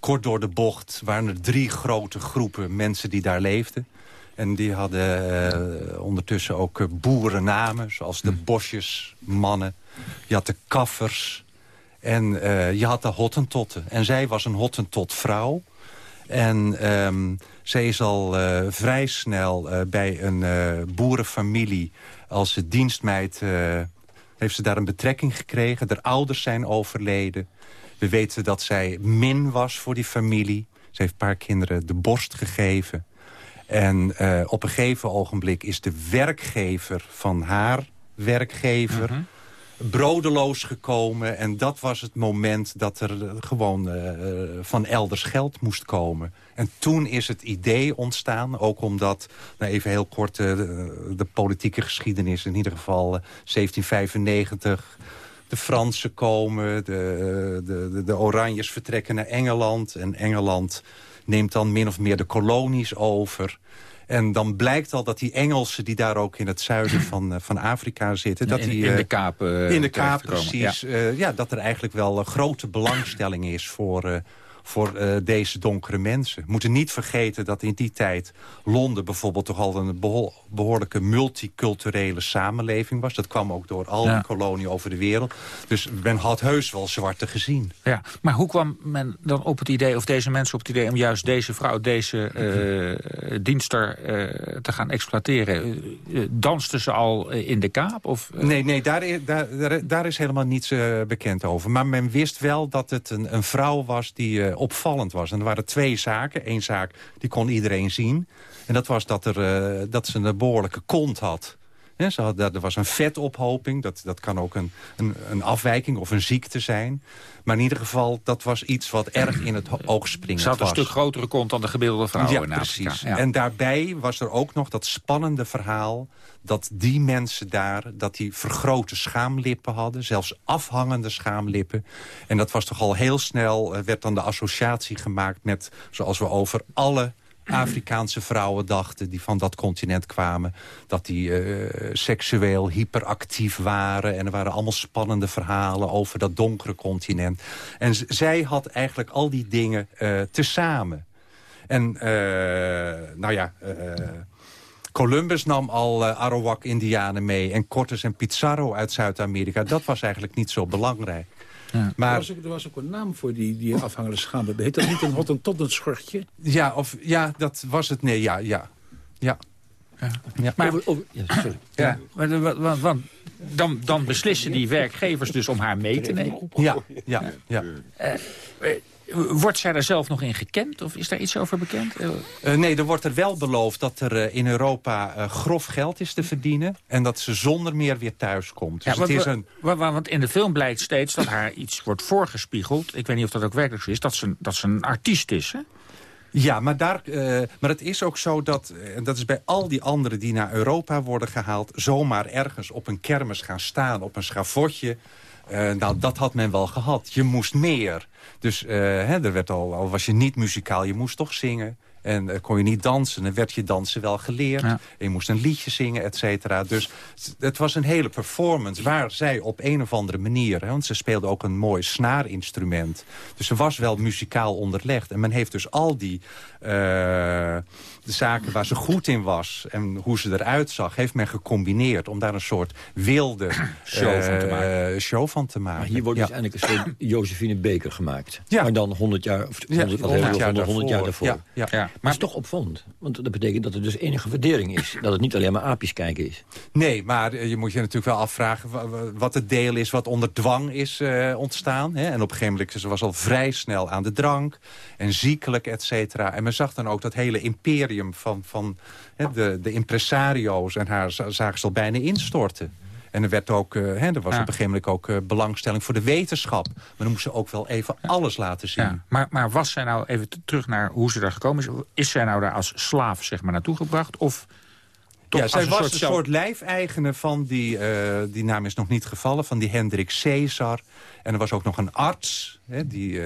kort door de bocht waren er drie grote groepen mensen die daar leefden. En die hadden uh, ondertussen ook uh, boerennamen, zoals de bosjesmannen. Je had de kaffers en uh, je had de hottentotten. En zij was een hottentotvrouw. En um, zij is al vrij snel bij een boerenfamilie als dienstmeid... heeft ze daar een betrekking gekregen. De ouders zijn overleden. We weten dat zij min was voor die familie. Ze heeft een paar kinderen de borst gegeven. En uh, op een gegeven ogenblik is de werkgever van haar werkgever... Uh -huh. brodeloos gekomen. En dat was het moment dat er gewoon uh, van elders geld moest komen. En toen is het idee ontstaan, ook omdat, nou even heel kort... de, de politieke geschiedenis, in ieder geval 1795 de Fransen komen, de, de, de Oranjes vertrekken naar Engeland. En Engeland neemt dan min of meer de kolonies over. En dan blijkt al dat die Engelsen die daar ook in het zuiden van, uh, van Afrika zitten... Dat in, die, in de Kaap uh, In de Kaap, precies. Ja. Uh, ja. dat er eigenlijk wel grote belangstelling is voor voor uh, deze donkere mensen. We moeten niet vergeten dat in die tijd Londen bijvoorbeeld toch al een beho behoorlijke multiculturele samenleving was. Dat kwam ook door al die ja. koloniën over de wereld. Dus men had heus wel zwarte gezien. Ja, maar hoe kwam men dan op het idee, of deze mensen op het idee... om juist deze vrouw, deze uh, dienster uh, te gaan exploiteren? dansten ze al in de Kaap? Of, Nee, nee daar, daar, daar, daar, is helemaal niets bekend over. Maar men wist wel dat het een, een vrouw was die opvallend was. En er waren twee zaken. Eén zaak, die kon iedereen zien. En dat was dat, er, uh, dat ze een behoorlijke kont had. Ze had, er was een vetophoping. Dat, dat kan ook een, een, een afwijking of een ziekte zijn. Maar in ieder geval, dat was iets wat erg in het oog springend Ze had een was. stuk grotere kont dan de gemiddelde vrouw ja, in Afrika. Precies. Ja. En daarbij was er ook nog dat spannende verhaal... dat die mensen daar, dat die vergrote schaamlippen hadden. Zelfs afhangende schaamlippen. En dat was toch al heel snel, werd dan de associatie gemaakt met... zoals we over alle Afrikaanse vrouwen dachten die van dat continent kwamen... dat die uh, seksueel hyperactief waren. En er waren allemaal spannende verhalen over dat donkere continent. En zij had eigenlijk al die dingen uh, tezamen. En uh, nou ja... Columbus nam al Arawak-Indianen mee... en Cortes en Pizarro uit Zuid-Amerika. Dat was eigenlijk niet zo belangrijk. Maar, er, was ook, er was ook een naam voor die, die afhangende schaamte. Heet dat niet een hottentotten schortje? Ja, of, ja, dat was het. Nee, ja, ja. ja. Ja. Maar, ja, sorry. Ja, want, want, dan, dan beslissen die werkgevers dus om haar mee te nemen. Ja, ja, ja. Uh, Wordt zij daar zelf nog in gekend? Of is daar iets over bekend? Uh, nee, er wordt er wel beloofd dat er uh, in Europa uh, grof geld is te verdienen. En dat ze zonder meer weer thuis komt. Dus ja, het is een... want in de film blijkt steeds dat haar iets wordt voorgespiegeld. Ik weet niet of dat ook werkelijk zo is. Dat ze, dat ze een artiest is, hè? Ja, maar, daar, maar het is ook zo dat, en dat is bij al die anderen die naar Europa worden gehaald... zomaar ergens op een kermis gaan staan, op een schavotje... nou, dat had men wel gehad. Je moest meer. Dus uh, hè, er werd al, al was je niet muzikaal, je moest toch zingen. En uh, kon je niet dansen, dan werd je dansen wel geleerd. Je moest een liedje zingen, et cetera. Dus het was een hele performance waar zij op een of andere manier... Hè, want ze speelde ook een mooi snaarinstrument. Dus ze was wel muzikaal onderlegd. En men heeft dus al die de zaken waar ze goed in was... en hoe ze eruit zag, heeft men gecombineerd... om daar een soort wilde show, van, te maken. show van te maken. Maar hier wordt dus eigenlijk een soort Josephine Beker gemaakt. Ja. Maar dan 100 jaar, of 100, ja, 100, jaar, 100, 100 jaar daarvoor. Ja, ja. ja. Maar het is toch opvallend. Want dat betekent dat er dus enige waardering is. Dat het niet alleen maar aapjes kijken is. Nee, maar je moet je natuurlijk wel afvragen... wat het deel is wat onder dwang is uh, ontstaan. Hè? En op een gegeven moment ze was al vrij snel aan de drank. En ziekelijk, et cetera. En men zag dan ook dat hele imperium van, van de, de impresario's... en haar zagen ze al bijna instorten. En er, werd ook, uh, hè, er was op een gegeven moment ook uh, belangstelling voor de wetenschap. Maar dan moest ze ook wel even alles laten zien. Ja. Maar, maar was zij nou, even terug naar hoe ze daar gekomen is... is zij nou daar als slaaf zeg maar, naartoe gebracht? Of ja, zij was soort een soort lijfeigene van die, uh, die naam is nog niet gevallen... van die Hendrik Caesar. En er was ook nog een arts, hè, die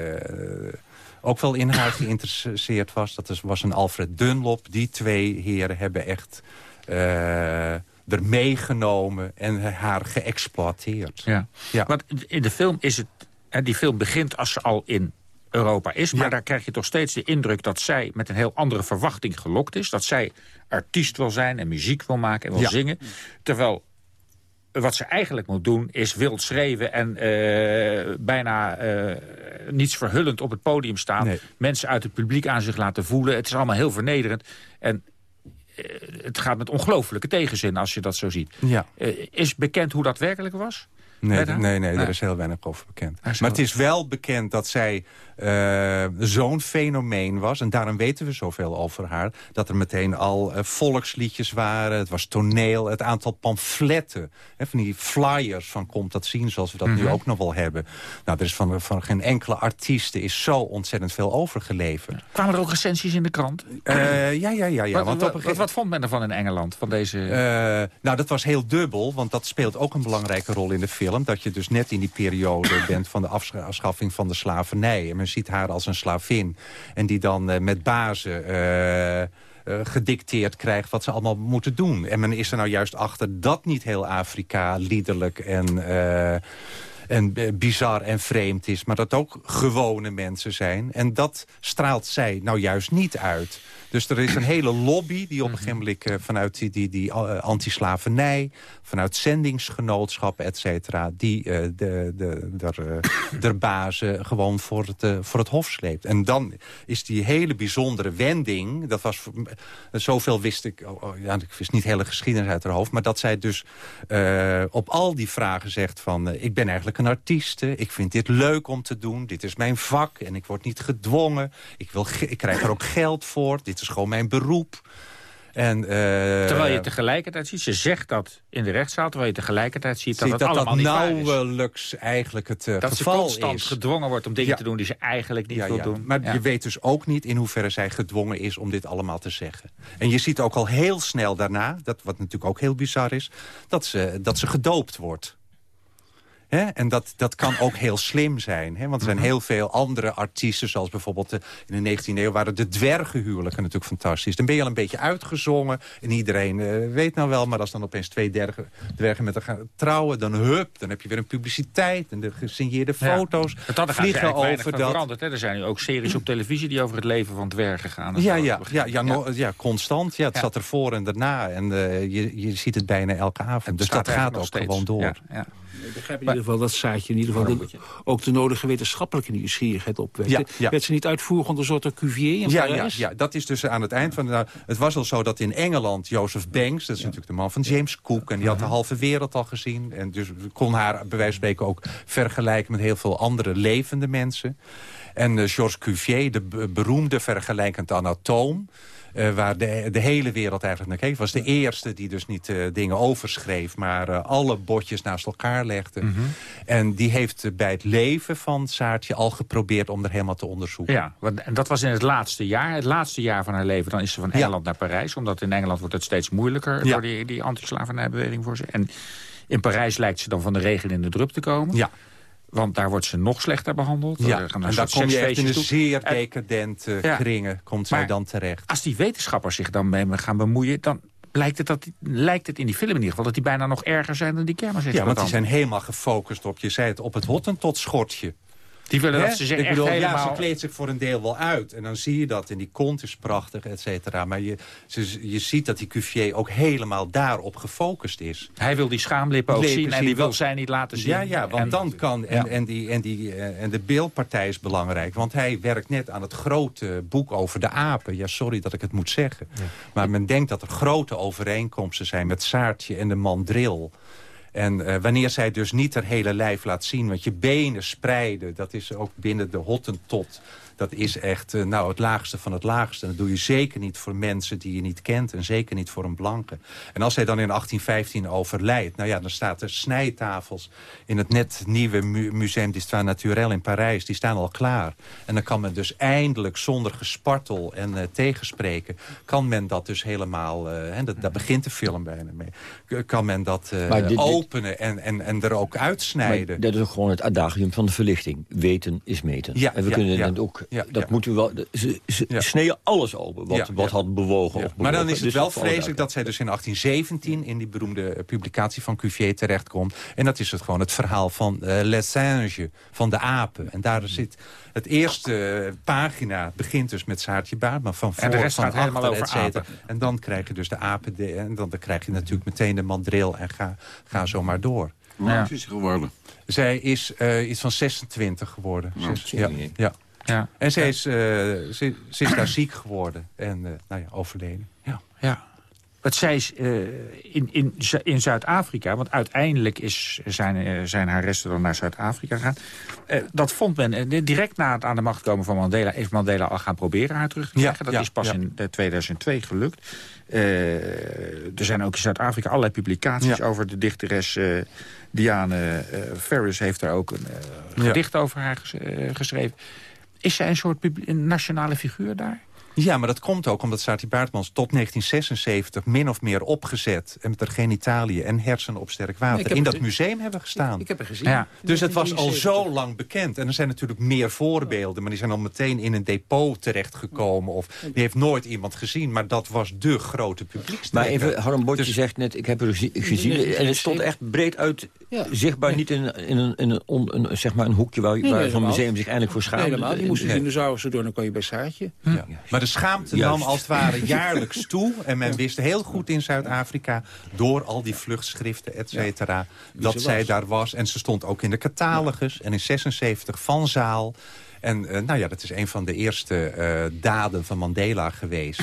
ook wel in haar geïnteresseerd was. Dat was een Alfred Dunlop. Die twee heren hebben echt uh, er meegenomen en haar geëxploiteerd. Ja. Ja. Want in de film is het... Die film begint als ze al in Europa is. Maar daar krijg je toch steeds de indruk dat zij met een heel andere verwachting gelokt is. Dat zij artiest wil zijn en muziek wil maken en wil zingen. Terwijl wat ze eigenlijk moet doen is wild schreeuwen... en uh, bijna uh, niets verhullend op het podium staan. Mensen uit het publiek aan zich laten voelen. Het is allemaal heel vernederend. En uh, het gaat met ongelooflijke tegenzin als je dat zo ziet. Ja. is bekend hoe dat werkelijk was? Nee, nee, nee, er is heel weinig over bekend. Maar het is wel bekend dat zij uh, zo'n fenomeen was. En daarom weten we zoveel over haar. Dat er meteen al uh, volksliedjes waren. Het was toneel. Het aantal pamfletten. Hè, van die flyers van komt dat zien. Zoals we dat nu mhm. ook nog wel hebben. Nou, er is van, van geen enkele artiest is zo ontzettend veel overgeleverd. Kwamen er ook recensies in de krant? Uh, ja, ja, ja. ja. Wat, want wat, wat, vond men ervan in Engeland? Van deze... nou, dat was heel dubbel. Want dat speelt ook een belangrijke rol in de film. Dat je dus net in die periode bent van de afschaffing van de slavernij. En ziet haar als een slavin. En die dan uh, met bazen... Uh, gedicteerd krijgt wat ze allemaal moeten doen. En men is er nou juist achter dat niet heel Afrika liederlijk en en bizar en vreemd is. Maar dat ook gewone mensen zijn. En dat straalt zij nou juist niet uit. Dus er is een hele lobby die op een gegeven moment uh, vanuit die, die, die uh, anti-slavernij... vanuit zendingsgenootschappen, et cetera... die uh, de, de, de bazen gewoon voor het, voor het hof sleept. En dan is die hele bijzondere wending... dat was zoveel wist ik... Oh, oh, ja, ik wist niet hele geschiedenis uit haar hoofd... maar dat zij dus op al die vragen zegt van... ik ben eigenlijk een artieste, ik vind dit leuk om te doen... dit is mijn vak en ik word niet gedwongen... ik, wil ik krijg er ook geld voor, dit is gewoon mijn beroep. En, uh, terwijl je tegelijkertijd ziet, ze zegt dat in de rechtszaal... terwijl je tegelijkertijd ziet dat het dat allemaal dat nauwelijks eigenlijk het uh, dat geval ze constant is. gedwongen wordt om dingen te doen die ze eigenlijk niet ja, wil ja. doen. Maar je weet dus ook niet in hoeverre zij gedwongen is om dit allemaal te zeggen. En je ziet ook al heel snel daarna, dat, wat natuurlijk ook heel bizar is... dat ze, dat ze gedoopt wordt. En dat, dat kan ook heel slim zijn. Want er zijn mhm. heel veel andere artiesten... zoals bijvoorbeeld de, in de 19e eeuw waren de dwergenhuwelijken natuurlijk fantastisch. Dan ben je al een beetje uitgezongen. En iedereen uh, weet nou wel, maar als dan opeens twee dwergen, dwergen met elkaar trouwen... dan hup, dan heb je weer een publiciteit en de gesigneerde foto's. Ja. Dat vliegen over dat. veranderd. Hè? Er zijn nu ook series op televisie die over het leven van dwergen gaan. Ja, ja, ja, ja, no, ja, constant. Ja, het zat ervoor en daarna. En uh, je, je ziet het bijna elke avond. Dus dat gaat ook gewoon door. Ja, Ik begrijp in ieder geval dat Saatje in ieder geval de, ook de nodige wetenschappelijke nieuwsgierigheid opwekte. Ja, ja. Werd ze niet uitvoerend onder soort Cuvier in ja, ja, Parijs? ja, dat is dus aan het eind van... Nou, het was al zo dat in Engeland Joseph Banks... dat is natuurlijk de man van James Cook... en die had de halve wereld al gezien. En dus kon haar bij wijze van spreken ook vergelijken... met heel veel andere levende mensen. En eh, Georges Cuvier, de be- beroemde vergelijkend anatoom... eh, waar de, de hele wereld eigenlijk naar keek. was de eerste die dus niet eh, dingen overschreef... maar eh, alle botjes naast elkaar legde. Mhm. En die heeft bij het leven van Saartje al geprobeerd... om er helemaal te onderzoeken. Ja, want- en dat was in het laatste jaar. Het laatste jaar van haar leven, dan is ze van Engeland naar Parijs. Omdat in Engeland wordt het steeds moeilijker Ja. door die, die anti-slavernijbeweging voor ze. En in Parijs lijkt ze dan van de regen in de drup te komen. Ja. Want daar wordt ze nog slechter behandeld. Ja, Er gaan en daar kom je echt in de zeer En decadente Ja. kringen, komt zij dan terecht. Als die wetenschappers zich dan mee gaan bemoeien... dan lijkt het, dat, lijkt het in die film in ieder geval... dat die bijna nog erger zijn dan die Ja, want die zijn helemaal gefocust op, je zei het, op het hottentot-schortje. Die willen Hè? dat ze zich Ik echt bedoel, helemaal... Ja, ze kleedt zich voor een deel wel uit. En dan zie je dat. En die kont is prachtig, et cetera. Maar je, ze, je ziet dat die Cuvier ook helemaal daarop gefocust is. Hij wil die schaamlippen ook zien en die wil want- zij niet laten zien. Ja, ja, want En- dan kan... En, Ja. en, die, en, die, eh, en de beeldpartij is belangrijk. Want hij werkt net aan het grote boek over de apen. Ja, sorry dat ik het moet zeggen. Maar men denkt dat er grote overeenkomsten zijn... met Saartje en de mandril. En eh, wanneer zij dus niet haar hele lijf laat zien... want je benen spreiden, dat is ook binnen de hottentot... dat is echt eh, nou, het laagste van het laagste. En dat doe je zeker niet voor mensen die je niet kent... en zeker niet voor een blanke. En als hij dan in 1815 overlijdt... nou ja, dan staat er snijtafels in het net nieuwe mu Museum d'Histoire Naturelle in Parijs. Die staan al klaar. En dan kan men dus eindelijk zonder gespartel en eh, tegenspreken... kan men dat dus helemaal... en dat, daar begint de film bijna mee. K- Kan men dat eh, Maar dit- openen en, en, en er ook uitsnijden. Maar dat is ook gewoon het adagium van de verlichting. Weten is meten. Ja, en we ja, kunnen ja. het ook... Ja, dat ja. moeten we wel... Ze, ze Ja. sneden alles open wat, Ja, wat ja. had bewogen. Ja. Of Maar dan is het Dus wel vreselijk dat zij dus in 1817 in die beroemde eh, publicatie van Cuvier terechtkomt. En dat is het gewoon het verhaal van eh Les Singes, van de apen. En daar zit het eerste eh, pagina begint dus met Saartje Baartman van voor, En de rest van gaat helemaal achter, over et cetera. apen. En dan krijg je dus de apen de- en dan, dan krijg je natuurlijk meteen de mandril en ga, ga zo maar door. Hoe oud is ze geworden? Zij is eh, iets van 26 geworden. Nou, Zes- ja, ja. Ja. En ze is, eh, ze, ze is daar ziek geworden en eh, nou ja, overleden. Ja. Ja. Wat zij is eh, in, in, in Zuid-Afrika, want uiteindelijk is, zijn, eh, zijn haar resten dan naar Zuid-Afrika gegaan. Eh, dat vond men direct na het aan de macht komen van Mandela... is Mandela al gaan proberen haar terug te Ja, krijgen. dat ja, is pas ja. in eh, 2002 gelukt. Er zijn ook in Zuid-Afrika allerlei publicaties over de dichteres... Diane Ferris heeft daar ook een gedicht over haar ges- geschreven. Is zij een soort een nationale figuur daar? Ja, maar dat komt ook omdat Saartje Baartmans tot 1976 min of meer opgezet... en met haar genitaliën en hersenen op sterk water in dat het- museum hebben gestaan. Ik heb er gezien. Ja. dus het was al 1973. zo lang bekend. En er zijn natuurlijk meer voorbeelden... maar die zijn al meteen in een depot terechtgekomen... of die heeft nooit iemand gezien. Maar dat was de grote publiekstrekker. Maar even, Harm Botje Dus- zegt net, ik heb er gezi- gezien... en het stond echt breed uit, Ja. zichtbaar niet in, in, een, in een, on- een, zeg maar een hoekje... waar, Nee, waar nee, zo'n museum zich eindelijk voor Nee, schaamde. helemaal. Die moesten Nee. dinosaurussen door, dan kon je bij Saartje. Ja. Maar de schaamte Juist. nam als het ware jaarlijks toe. En men wist heel goed in Zuid-Afrika... door al die vluchtschriften, et cetera... dat zij was. daar was. En ze stond ook in de catalogus. En in 76 van Zaal. En eh, nou ja, dat is een van de eerste eh, daden van Mandela geweest...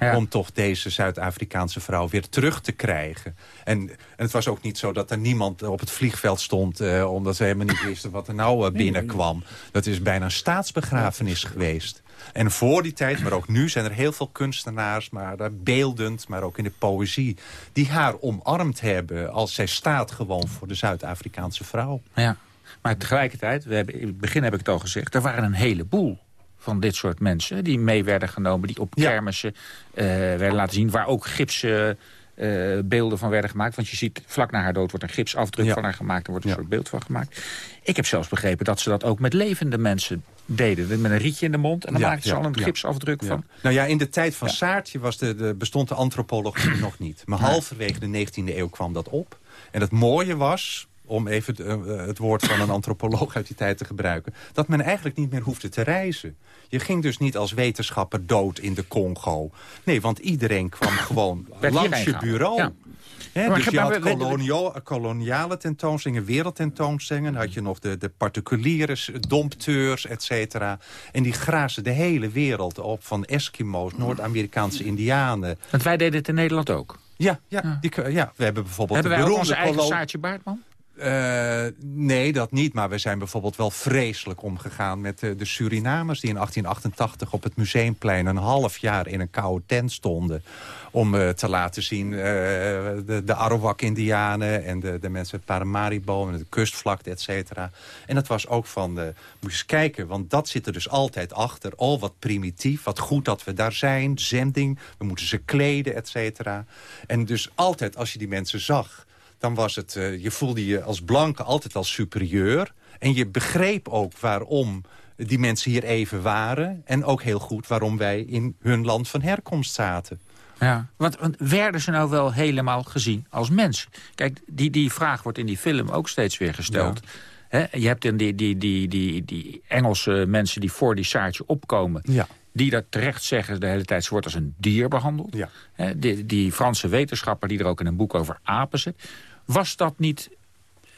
Ja. om toch deze Zuid-Afrikaanse vrouw weer terug te krijgen. En, en het was ook niet zo dat er niemand op het vliegveld stond... eh, omdat ze helemaal niet wisten wat er nou eh, binnenkwam. Dat is bijna een staatsbegrafenis geweest. En voor die tijd, maar ook nu, zijn er heel veel kunstenaars... maar eh, beeldend, maar ook in de poëzie... die haar omarmd hebben als zij staat gewoon voor de Zuid-Afrikaanse vrouw. Ja, maar tegelijkertijd, we hebben, in het begin heb ik het al gezegd... er waren een heleboel van dit soort mensen die mee werden genomen... die op Ja. kermissen eh, werden laten zien... waar ook gipsen eh, beelden van werden gemaakt. Want je ziet, vlak na haar dood wordt een gipsafdruk Ja. van haar gemaakt... er wordt een Ja. soort beeld van gemaakt. Ik heb zelfs begrepen dat ze dat ook met levende mensen deden. Met een rietje in de mond en dan Ja, maakten ze al een gipsafdruk van. Nou ja, in de tijd van Saartje was de, de, bestond de antropologie nog niet. Maar halverwege de 19e eeuw kwam dat op. En het mooie was, om even het, eh, het woord van een antropoloog uit die tijd te gebruiken... dat men eigenlijk niet meer hoefde te reizen. Je ging dus niet als wetenschapper dood in de Congo. Nee, want iedereen kwam gewoon langs je bureau. Ja. Maar dus je had kolonio- koloniale tentoonstellingen, wereldtentoonstellingen. Dan had je nog de, de particuliere dompteurs, et cetera. En die grazen de hele wereld op. Van Eskimo's, Noord-Amerikaanse indianen. Want wij deden het in Nederland ook. Ja, ja, Die, ja we hebben bijvoorbeeld Hebben de wij ook onze eigen Saartje Baartman? Eh, nee, dat niet. Maar we zijn bijvoorbeeld wel vreselijk omgegaan met eh, de Surinamers... die in 1888 op het Museumplein een half jaar in een koude tent stonden... om eh, te laten zien de, de Arawak-Indianen en de, de mensen uit Paramaribo... en de kustvlakte, et cetera. En dat was ook van, moet je eens kijken, want dat zit er dus altijd achter. Oh, wat primitief, wat goed dat we daar zijn, zending, we moeten ze kleden, et cetera. En dus altijd als je die mensen zag dan was het, eh, je voelde je als blanke altijd als superieur. En je begreep ook waarom die mensen hier even waren. En ook heel goed waarom wij in hun land van herkomst zaten. Ja, want, want werden ze nou wel helemaal gezien als mens? Kijk, die, die vraag wordt in die film ook steeds weer gesteld. Je hebt dan die, die, die, die, die Engelse mensen die voor die Saartje opkomen... Ja. die dat terecht zeggen de hele tijd, ze wordt als een dier behandeld. Ja. Die, die Franse wetenschapper die er ook in een boek over apen zit. Was dat niet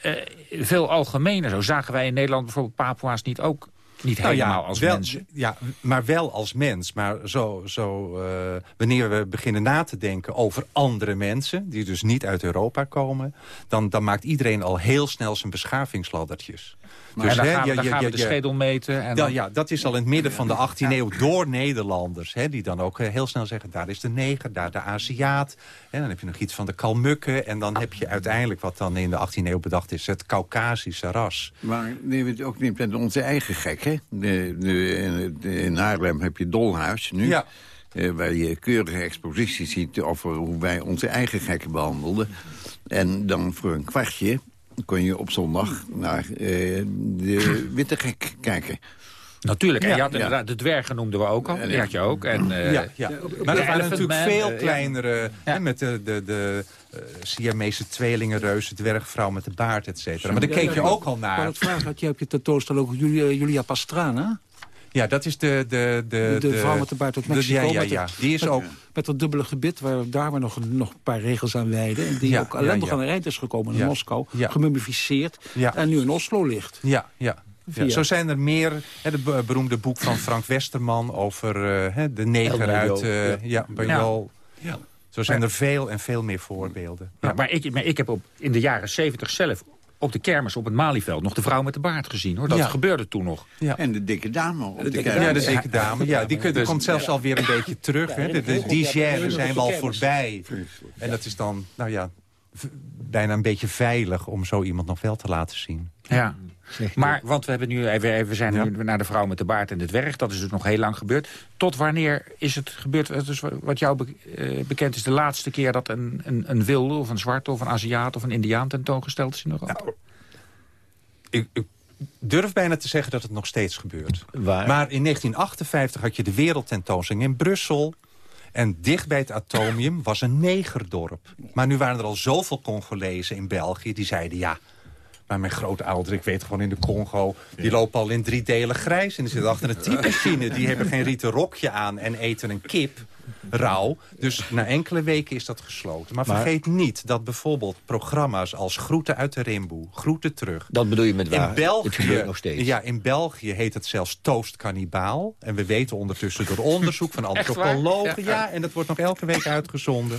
eh, veel algemener zo? Zagen wij in Nederland bijvoorbeeld Papua's niet ook niet Nou ja, helemaal als wel, mensen? Ja, maar wel als mens. Maar zo, zo, eh, wanneer we beginnen na te denken over andere mensen... die dus niet uit Europa komen... dan, dan maakt iedereen al heel snel zijn beschavingsladdertjes. En dan hè, gaan we, dan gaan we je- de schedel meten. En Ja, dan- ja, dat is al in het midden van de 18e eeuw door Nederlanders. Hè, die dan ook eh, heel snel zeggen, daar is de neger, daar de Aziat. En dan heb je nog iets van de Kalmukken. En dan heb je uiteindelijk, wat dan in de 18e eeuw bedacht is... het Caucasische ras. Maar neem het ook niet met onze eigen gek, hè? De, de, in- de- in Haarlem heb je Dolhuis nu. Ja. eh, waar je keurige exposities ziet over hoe wij onze eigen gekken behandelden. En dan voor een kwartje kon je op zondag naar eh, de witte gek kijken. Natuurlijk, en Ja, je had ja. de dwergen noemden we ook al. Die had je ook. En, eh, ja, ja. Maar er waren natuurlijk Man, veel eh, ja. kleinere... Hè, met de, de, de eh, Siamese tweelingenreus, de dwergvrouw met de baard, et cetera. Maar daar keek je ook al Maar naar. het vraag had je op je tentoonstelling ook Julia, Julia Pastrana. Ja, dat is de... De, de, De, vrouw met de baard uit de- Mexico. ja, ja, met ja. Die is met, ook... Met dat dubbele gebit, waar daar we nog, een- nog een paar regels aan wijden. En die Ja, ook ja, ellendig ja. aan de eind is gekomen in Ja. Moskou. Ja. Gemummificeerd. Ja. En nu in Oslo ligt. Ja, ja. Zo zijn er meer. Hè, het be- beroemde boek van Frank Westerman over eh, hè, de neger uit eh ja. ja. Zo zijn er veel en veel meer voorbeelden. Ja, maar, ik, maar ik heb op, in de jaren zeventig zelf op de kermis op het Malieveld nog de vrouw met de baard gezien. hoor. Dat Ja. gebeurde toen nog. Ja. En de dikke dame op de, kerk. Ja, de dikke dame. Ja, die, Dus- komt zelfs alweer een beetje terug. Hè. De, de, die genre zijn we al voorbij. En dat is dan, nou ja, bijna een beetje veilig om zo iemand nog wel te laten zien. Ja. Maar, want we, hebben nu, even, we zijn Ja. nu naar de vrouw met de baard en de dwerg. Dat is dus nog heel lang gebeurd. Tot wanneer is het gebeurd? Het wat jou eh, bekend is de laatste keer dat een, een, een wilde of een zwarte of een Aziat of een Indiaan tentoongesteld is in Europa? Nou, Ik, ik durf bijna te zeggen dat het nog steeds gebeurt. Waar? Maar in 1958 had je de wereldtentoonstelling in Brussel. En dicht bij het atomium was een negerdorp. Maar nu waren er al zoveel Congolezen in België die zeiden... ja, maar mijn grote ouderen, ik weet gewoon in de Congo... die lopen al in drie delen grijs en die zitten achter een typemachine. Die hebben geen rieten rokje aan en eten een kip, rauw. Dus na enkele weken is dat gesloten. Maar, Maar- vergeet niet dat bijvoorbeeld programma's als Groeten uit de Rimboe... Groeten terug... Dat bedoel je met waar? In België, gebeurt nog steeds. ja, in België heet het zelfs toast kannibaal. En we weten ondertussen door onderzoek van antropologen... Ja. Ja, en dat wordt nog elke week uitgezonden.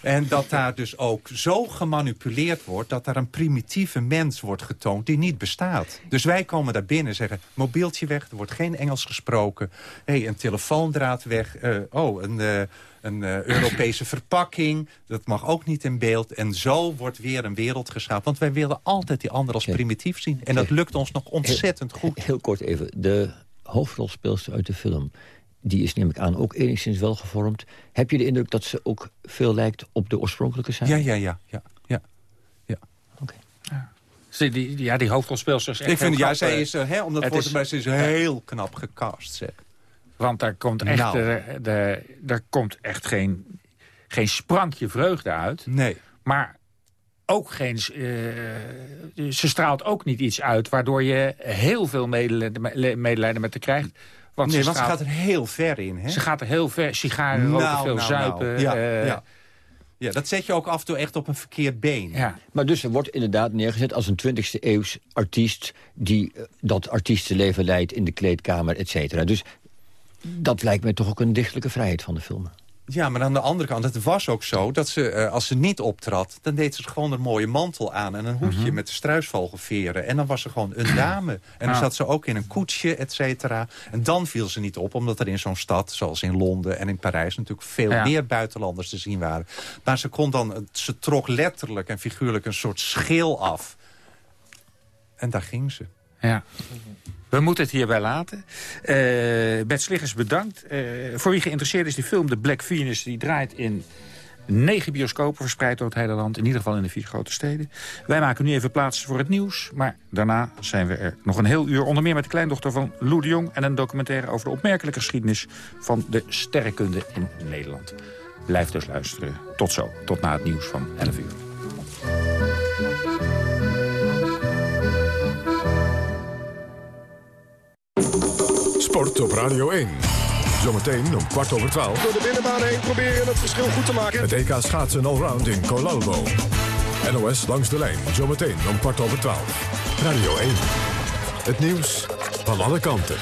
En dat daar dus ook zo gemanipuleerd wordt... dat daar een primitieve mens wordt getoond die niet bestaat. Dus wij komen daar binnen en zeggen... mobieltje weg, er wordt geen Engels gesproken. hey, een telefoondraad weg. eh, oh, een, eh, een eh, Europese verpakking. Dat mag ook niet in beeld. En zo wordt weer een wereld geschapen. Want wij willen altijd die ander als primitief zien. En dat lukt ons nog ontzettend goed. Heel kort even. De hoofdrolspeelster uit de film... die is, neem ik aan, ook enigszins wel gevormd. Heb je de indruk dat ze ook veel lijkt op de oorspronkelijke zaak? Ja, ja, ja. ja, ja. Oké. Dus die, die- ja, die hoofdrolspeelster is echt Ik vind, heel ja, zij eh, is, eh, hè, om dat het is- maar ze is heel knap gecast, zeg. Want daar komt echt, Nou. de, de, daar komt echt geen, geen sprankje vreugde uit. Nee. Maar ook geen, eh, ze straalt ook niet iets uit... waardoor je heel veel medelijden, medelijden met haar krijgt. Want, nee, ze, want ze straalt- gaat er heel ver in, hè? ze gaat er heel ver. Sigaren roken, Nou, veel nou, zuipen. nou. Ja, eh, ja. Ja, dat zet je ook af en toe echt op een verkeerd been. Ja. Maar dus er wordt inderdaad neergezet als een 20e eeuws artiest... die eh, dat artiestenleven leidt in de kleedkamer, et cetera. Dus dat lijkt mij toch ook een dichtelijke vrijheid van de film. Ja, maar aan de andere kant, het was ook zo dat ze, eh, als ze niet optrad... dan deed ze gewoon een mooie mantel aan en een hoedje met de struisvogelveren. En dan was ze gewoon een dame. En dan zat ze ook in een koetsje, et cetera. En dan viel ze niet op, omdat er in zo'n stad, zoals in Londen en in Parijs... natuurlijk veel Ja. meer buitenlanders te zien waren. Maar ze kon dan, ze trok letterlijk en figuurlijk een soort schil af. En daar ging ze. Ja. We moeten het hierbij laten. Eh Bert Sliggers, bedankt. Eh, voor wie geïnteresseerd is, die film The Black Venus... die draait in negen bioscopen verspreid door het hele land. In ieder geval in de vier grote steden. Wij maken nu even plaats voor het nieuws. Maar daarna zijn we er nog een heel uur. Onder meer met de kleindochter van Lou de Jong... en een documentaire over de opmerkelijke geschiedenis... van de sterrenkunde in Nederland. Blijf dus luisteren. Tot zo. Tot na het nieuws van 11 uur. Sport op Radio 1. Zometeen om kwart over twaalf. Door de binnenbaan heen proberen het verschil goed te maken. Het EK schaatsen allround in Colalbo. NOS langs de lijn. Zometeen om kwart over twaalf. Radio 1. Het nieuws van alle kanten.